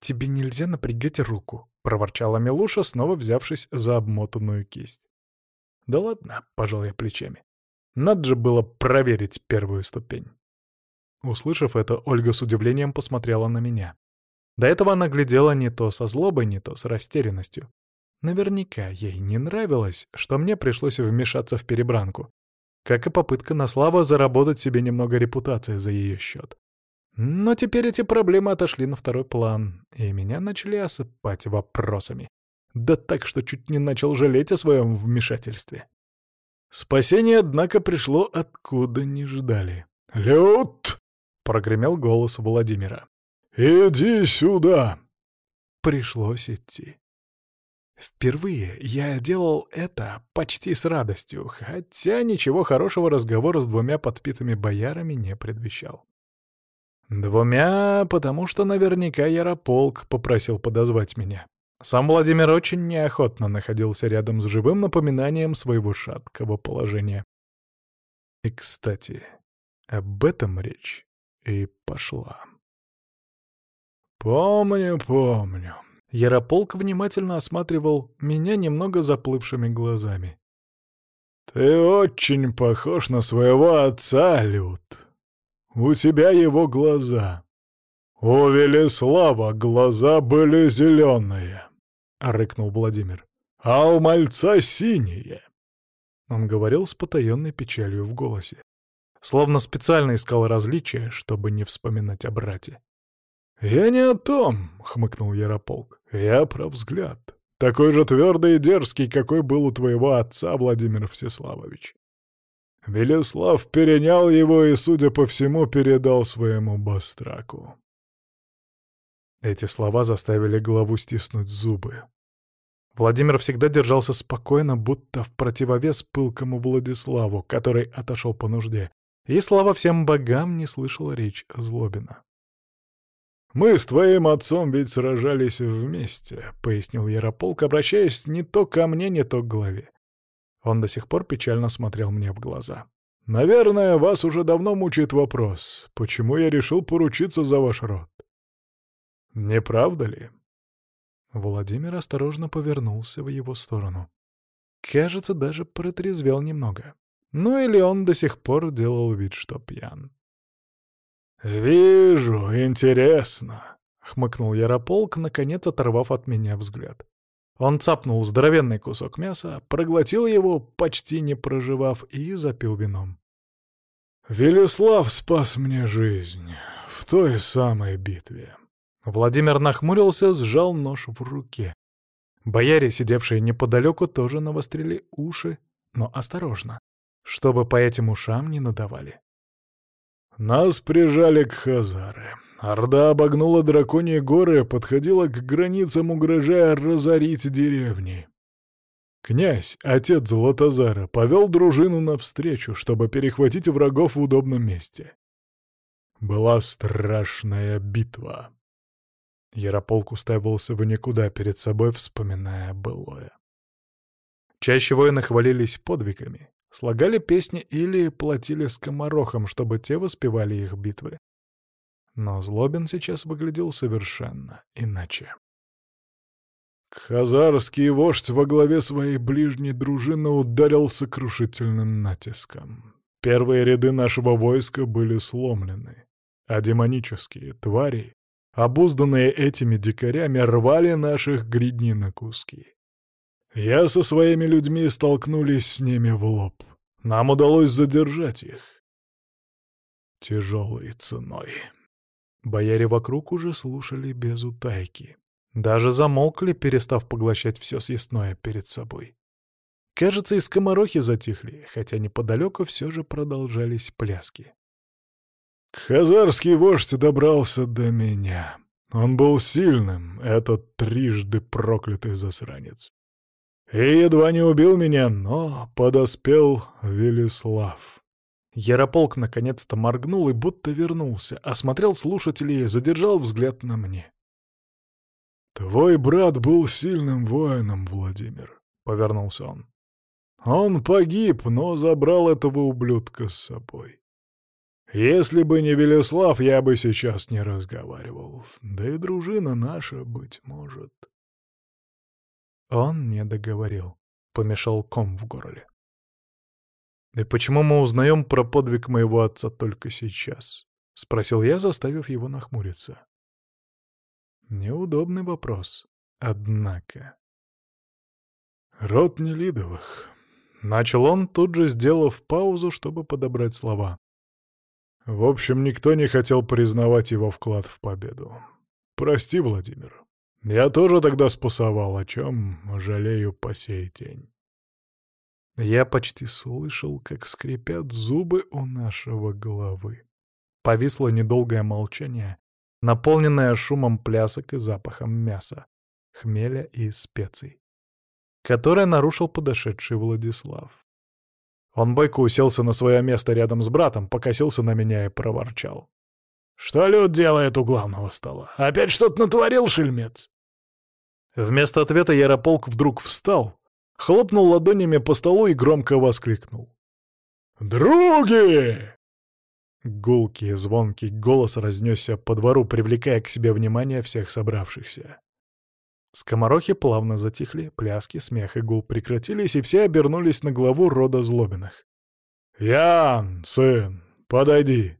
«Тебе нельзя напрягать руку», — проворчала Милуша, снова взявшись за обмотанную кисть. «Да ладно», — пожал я плечами. «Надо же было проверить первую ступень». Услышав это, Ольга с удивлением посмотрела на меня. До этого она глядела не то со злобой, не то с растерянностью. Наверняка ей не нравилось, что мне пришлось вмешаться в перебранку, как и попытка на славу заработать себе немного репутации за ее счет. Но теперь эти проблемы отошли на второй план, и меня начали осыпать вопросами. Да так, что чуть не начал жалеть о своем вмешательстве. Спасение, однако, пришло откуда не ждали. «Люд!» — прогремел голос Владимира. «Иди сюда!» Пришлось идти. Впервые я делал это почти с радостью, хотя ничего хорошего разговора с двумя подпитыми боярами не предвещал. Двумя, потому что наверняка Ярополк попросил подозвать меня. Сам Владимир очень неохотно находился рядом с живым напоминанием своего шаткого положения. И, кстати, об этом речь и пошла. «Помню, помню». Ярополк внимательно осматривал меня немного заплывшими глазами. «Ты очень похож на своего отца, Люд. У тебя его глаза. У Велеслава глаза были зеленые», — рыкнул Владимир. «А у мальца синие». Он говорил с потаенной печалью в голосе. Словно специально искал различия, чтобы не вспоминать о брате. «Я не о том», — хмыкнул Ярополк. «Я про взгляд. Такой же твердый и дерзкий, какой был у твоего отца, Владимир Всеславович. Велеслав перенял его и, судя по всему, передал своему бастраку». Эти слова заставили главу стиснуть зубы. Владимир всегда держался спокойно, будто в противовес пылкому Владиславу, который отошел по нужде, и, слава всем богам, не слышал речь Злобина. «Мы с твоим отцом ведь сражались вместе», — пояснил Ярополк, обращаясь не то ко мне, не то к главе. Он до сих пор печально смотрел мне в глаза. «Наверное, вас уже давно мучает вопрос, почему я решил поручиться за ваш род. Не правда ли?» Владимир осторожно повернулся в его сторону. Кажется, даже протрезвел немного. Ну или он до сих пор делал вид, что пьян. «Вижу, интересно», — хмыкнул Ярополк, наконец оторвав от меня взгляд. Он цапнул здоровенный кусок мяса, проглотил его, почти не проживав, и запил вином. «Велеслав спас мне жизнь в той самой битве». Владимир нахмурился, сжал нож в руке. Бояре, сидевшие неподалеку, тоже навострили уши, но осторожно, чтобы по этим ушам не надавали. Нас прижали к Хазары. Орда обогнула драконьи горы, подходила к границам, угрожая разорить деревни. Князь, отец Златозара, повел дружину навстречу, чтобы перехватить врагов в удобном месте. Была страшная битва. Ярополк уставился в никуда перед собой, вспоминая былое. Чаще воины хвалились подвигами, Слагали песни или платили скоморохам, чтобы те воспевали их битвы. Но Злобин сейчас выглядел совершенно иначе. Хазарский вождь во главе своей ближней дружины ударил сокрушительным натиском. Первые ряды нашего войска были сломлены, а демонические твари, обузданные этими дикарями, рвали наших гридни на куски. Я со своими людьми столкнулись с ними в лоб. Нам удалось задержать их. тяжелой ценой. Бояре вокруг уже слушали без утайки. Даже замолкли, перестав поглощать все съестное перед собой. Кажется, и скоморохи затихли, хотя неподалеку все же продолжались пляски. Хазарский вождь добрался до меня. Он был сильным, этот трижды проклятый засранец. И едва не убил меня, но подоспел Велислав. Ярополк наконец-то моргнул и будто вернулся, осмотрел слушателей и задержал взгляд на мне. «Твой брат был сильным воином, Владимир», — повернулся он. «Он погиб, но забрал этого ублюдка с собой. Если бы не Велеслав, я бы сейчас не разговаривал. Да и дружина наша, быть может». Он не договорил, помешал ком в горле. «И почему мы узнаем про подвиг моего отца только сейчас?» — спросил я, заставив его нахмуриться. Неудобный вопрос, однако. «Род Нелидовых», — начал он, тут же сделав паузу, чтобы подобрать слова. В общем, никто не хотел признавать его вклад в победу. Прости, Владимир. Я тоже тогда спасовал, о чем жалею по сей день. Я почти слышал, как скрипят зубы у нашего головы. Повисло недолгое молчание, наполненное шумом плясок и запахом мяса, хмеля и специй, которое нарушил подошедший Владислав. Он бойко уселся на свое место рядом с братом, покосился на меня и проворчал. «Что Люд делает у главного стола? Опять что-то натворил, шельмец?» Вместо ответа Ярополк вдруг встал, хлопнул ладонями по столу и громко воскликнул. «Други!» Гулкий, звонкий голос разнесся по двору, привлекая к себе внимание всех собравшихся. Скоморохи плавно затихли, пляски, смех и гул прекратились, и все обернулись на главу рода Злобиных. «Ян, сын, подойди!»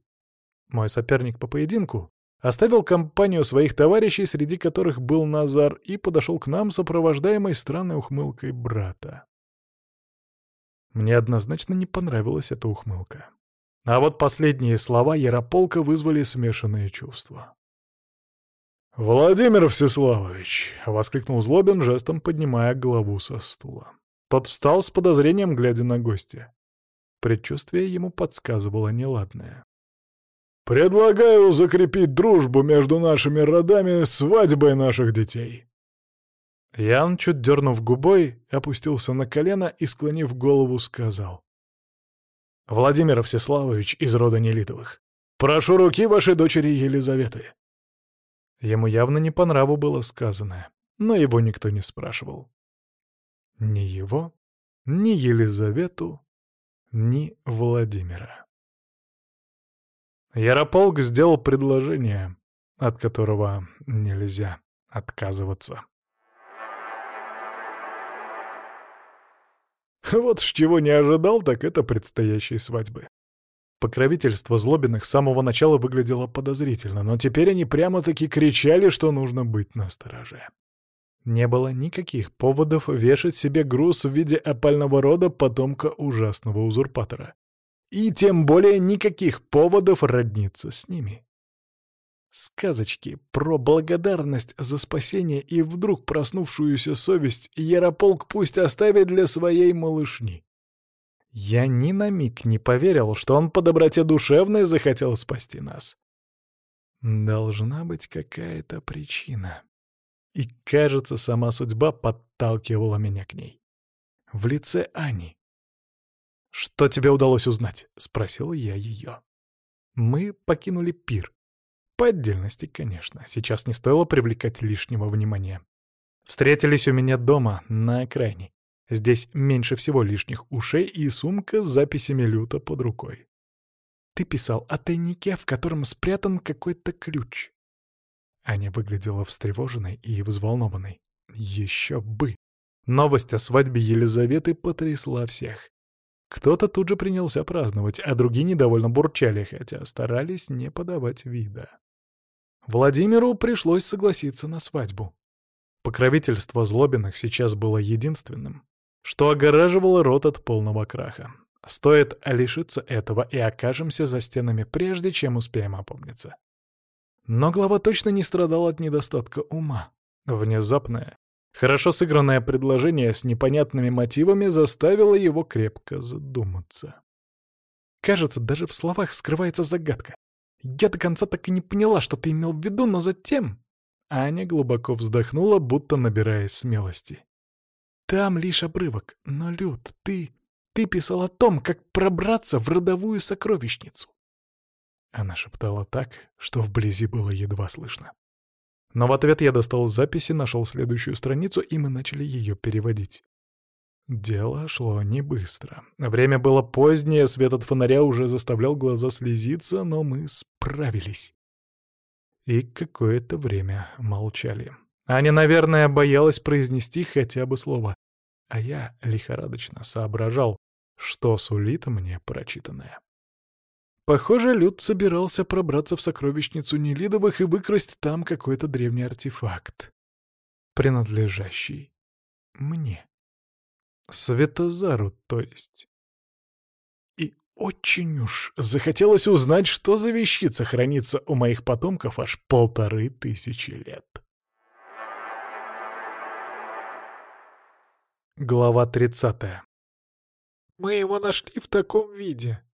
Мой соперник по поединку Оставил компанию своих товарищей, среди которых был Назар, и подошел к нам, сопровождаемый странной ухмылкой брата. Мне однозначно не понравилась эта ухмылка. А вот последние слова Ярополка вызвали смешанные чувства. «Владимир Всеславович!» — воскликнул Злобин, жестом поднимая голову со стула. Тот встал с подозрением, глядя на гостя. Предчувствие ему подсказывало неладное. Предлагаю закрепить дружбу между нашими родами свадьбой наших детей. Ян, чуть дернув губой, опустился на колено и, склонив голову, сказал. «Владимир Всеславович из рода Нелитовых, прошу руки вашей дочери Елизаветы». Ему явно не по нраву было сказанное, но его никто не спрашивал. Ни его, ни Елизавету, ни Владимира. Ярополк сделал предложение, от которого нельзя отказываться. Вот с чего не ожидал, так это предстоящей свадьбы. Покровительство Злобиных с самого начала выглядело подозрительно, но теперь они прямо-таки кричали, что нужно быть настороже. Не было никаких поводов вешать себе груз в виде опального рода потомка ужасного узурпатора. И тем более никаких поводов родниться с ними. Сказочки про благодарность за спасение и вдруг проснувшуюся совесть Ярополк пусть оставит для своей малышни. Я ни на миг не поверил, что он по доброте душевной захотел спасти нас. Должна быть какая-то причина. И, кажется, сама судьба подталкивала меня к ней. В лице Ани. «Что тебе удалось узнать?» — спросил я ее. Мы покинули пир. По отдельности, конечно. Сейчас не стоило привлекать лишнего внимания. Встретились у меня дома, на окраине. Здесь меньше всего лишних ушей и сумка с записями люта под рукой. Ты писал о тайнике, в котором спрятан какой-то ключ. Аня выглядела встревоженной и взволнованной. Еще бы! Новость о свадьбе Елизаветы потрясла всех. Кто-то тут же принялся праздновать, а другие недовольно бурчали, хотя старались не подавать вида. Владимиру пришлось согласиться на свадьбу. Покровительство Злобиных сейчас было единственным, что огораживало рот от полного краха. Стоит лишиться этого и окажемся за стенами, прежде чем успеем опомниться. Но глава точно не страдал от недостатка ума. Внезапное, хорошо сыгранное предложение с непонятными мотивами заставило его крепко задуматься. Кажется, даже в словах скрывается загадка. Я до конца так и не поняла, что ты имел в виду, но затем... Аня глубоко вздохнула, будто набираясь смелости. Там лишь обрывок, но, Люд, ты... Ты писал о том, как пробраться в родовую сокровищницу. Она шептала так, что вблизи было едва слышно. Но в ответ я достал записи, нашел следующую страницу, и мы начали ее переводить. Дело шло не быстро. Время было позднее, свет от фонаря уже заставлял глаза слезиться, но мы справились. И какое-то время молчали. Аня, наверное, боялась произнести хотя бы слово. А я лихорадочно соображал, что сулит мне прочитанное. Похоже, Люд собирался пробраться в сокровищницу Нелидовых и выкрасть там какой-то древний артефакт, принадлежащий мне. Светозару, то есть. И очень уж захотелось узнать, что за вещица хранится у моих потомков аж полторы тысячи лет. Глава тридцатая. «Мы его нашли в таком виде»,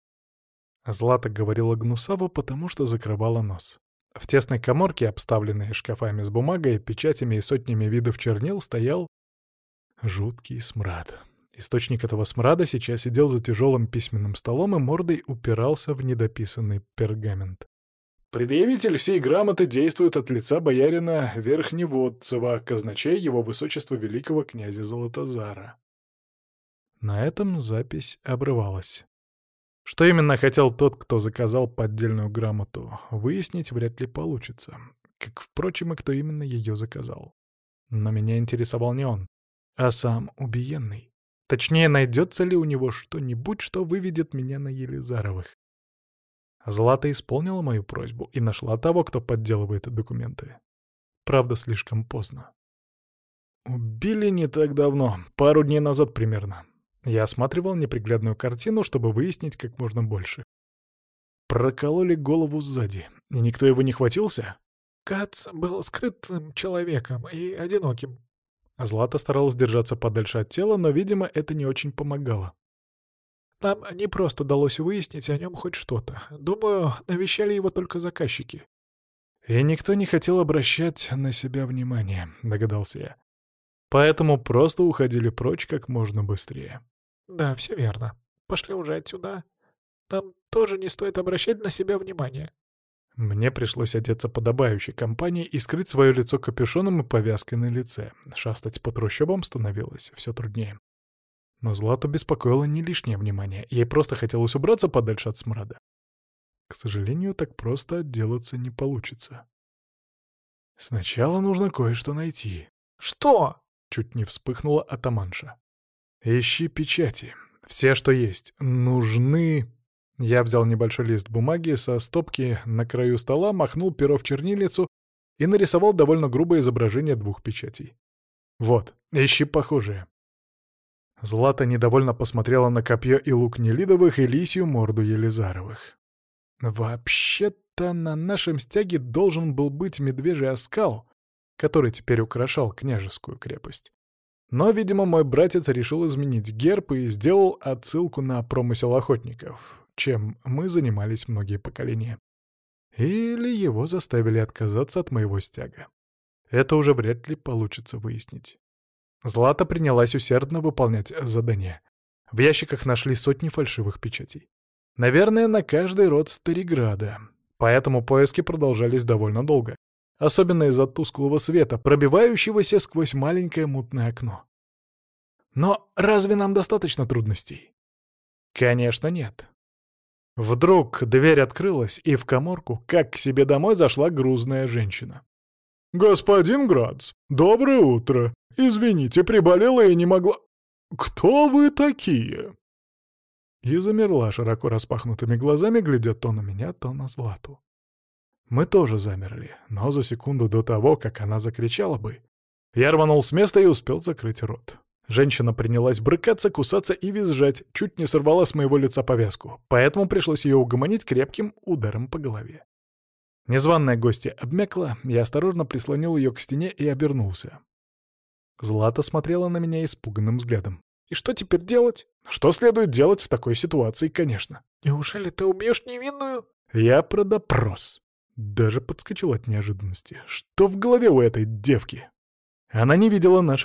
Злата говорила гнусаво, потому что закрывала нос. В тесной коморке, обставленной шкафами с бумагой, печатями и сотнями видов чернил, стоял жуткий смрад. Источник этого смрада сейчас сидел за тяжелым письменным столом и мордой упирался в недописанный пергамент. Предъявитель всей грамоты действует от лица боярина Верхневодцева, казначей его высочества великого князя Золотозара. На этом запись обрывалась. Что именно хотел тот, кто заказал поддельную грамоту, выяснить вряд ли получится. Как, впрочем, и кто именно ее заказал. Но меня интересовал не он, а сам убиенный. Точнее, найдется ли у него что-нибудь, что выведет меня на Елизаровых. Злата исполнила мою просьбу и нашла того, кто подделывает документы. Правда, слишком поздно. Убили не так давно, пару дней назад примерно. Я осматривал неприглядную картину, чтобы выяснить как можно больше. Прокололи голову сзади, и никто его не хватился? Кац был скрытым человеком и одиноким. Злата старалась держаться подальше от тела, но, видимо, это не очень помогало. Нам не просто удалось выяснить о нем хоть что-то. Думаю, навещали его только заказчики. И никто не хотел обращать на себя внимание, догадался я. Поэтому просто уходили прочь как можно быстрее. Да, все верно. Пошли уже отсюда. Нам тоже не стоит обращать на себя внимание. Мне пришлось одеться подобающей компанией и скрыть свое лицо капюшоном и повязкой на лице. Шастать по трущобам становилось все труднее. Но Злату беспокоило не лишнее внимание, ей просто хотелось убраться подальше от смрада. К сожалению, так просто отделаться не получится. Сначала нужно кое-что найти. «Что?» — чуть не вспыхнула атаманша. «Ищи печати. Все, что есть. Нужны...» Я взял небольшой лист бумаги со стопки на краю стола, махнул перо в чернильницу и нарисовал довольно грубое изображение двух печатей. «Вот, ищи похожие». Злата недовольно посмотрела на копье и лук Нелидовых и лисью морду Елизаровых. «Вообще-то на нашем стяге должен был быть медвежий оскал, который теперь украшал княжескую крепость. Но, видимо, мой братец решил изменить герб и сделал отсылку на промысел охотников, чем мы занимались многие поколения. Или его заставили отказаться от моего стяга. Это уже вряд ли получится выяснить. Злата принялась усердно выполнять задание. В ящиках нашли сотни фальшивых печатей. Наверное, на каждый род Стариграда. Поэтому поиски продолжались довольно долго особенно из-за тусклого света, пробивающегося сквозь маленькое мутное окно. Но разве нам достаточно трудностей? Конечно, нет. Вдруг дверь открылась, и в коморку, как к себе домой, зашла грузная женщина. «Господин Грац, доброе утро. Извините, приболела и не могла...» «Кто вы такие?» И замерла широко распахнутыми глазами, глядя то на меня, то на Злату. Мы тоже замерли, но за секунду до того, как она закричала бы, я рванул с места и успел закрыть рот. Женщина принялась брыкаться, кусаться и визжать, чуть не сорвала с моего лица повязку, поэтому пришлось ее угомонить крепким ударом по голове. Незваная гостья обмякла, я осторожно прислонил ее к стене и обернулся. Злата смотрела на меня испуганным взглядом. «И что теперь делать?» «Что следует делать в такой ситуации, конечно?» «Неужели ты убьешь невинную?» «Я про допрос». Даже подскочил от неожиданности. «Что в голове у этой девки?» Она не видела наших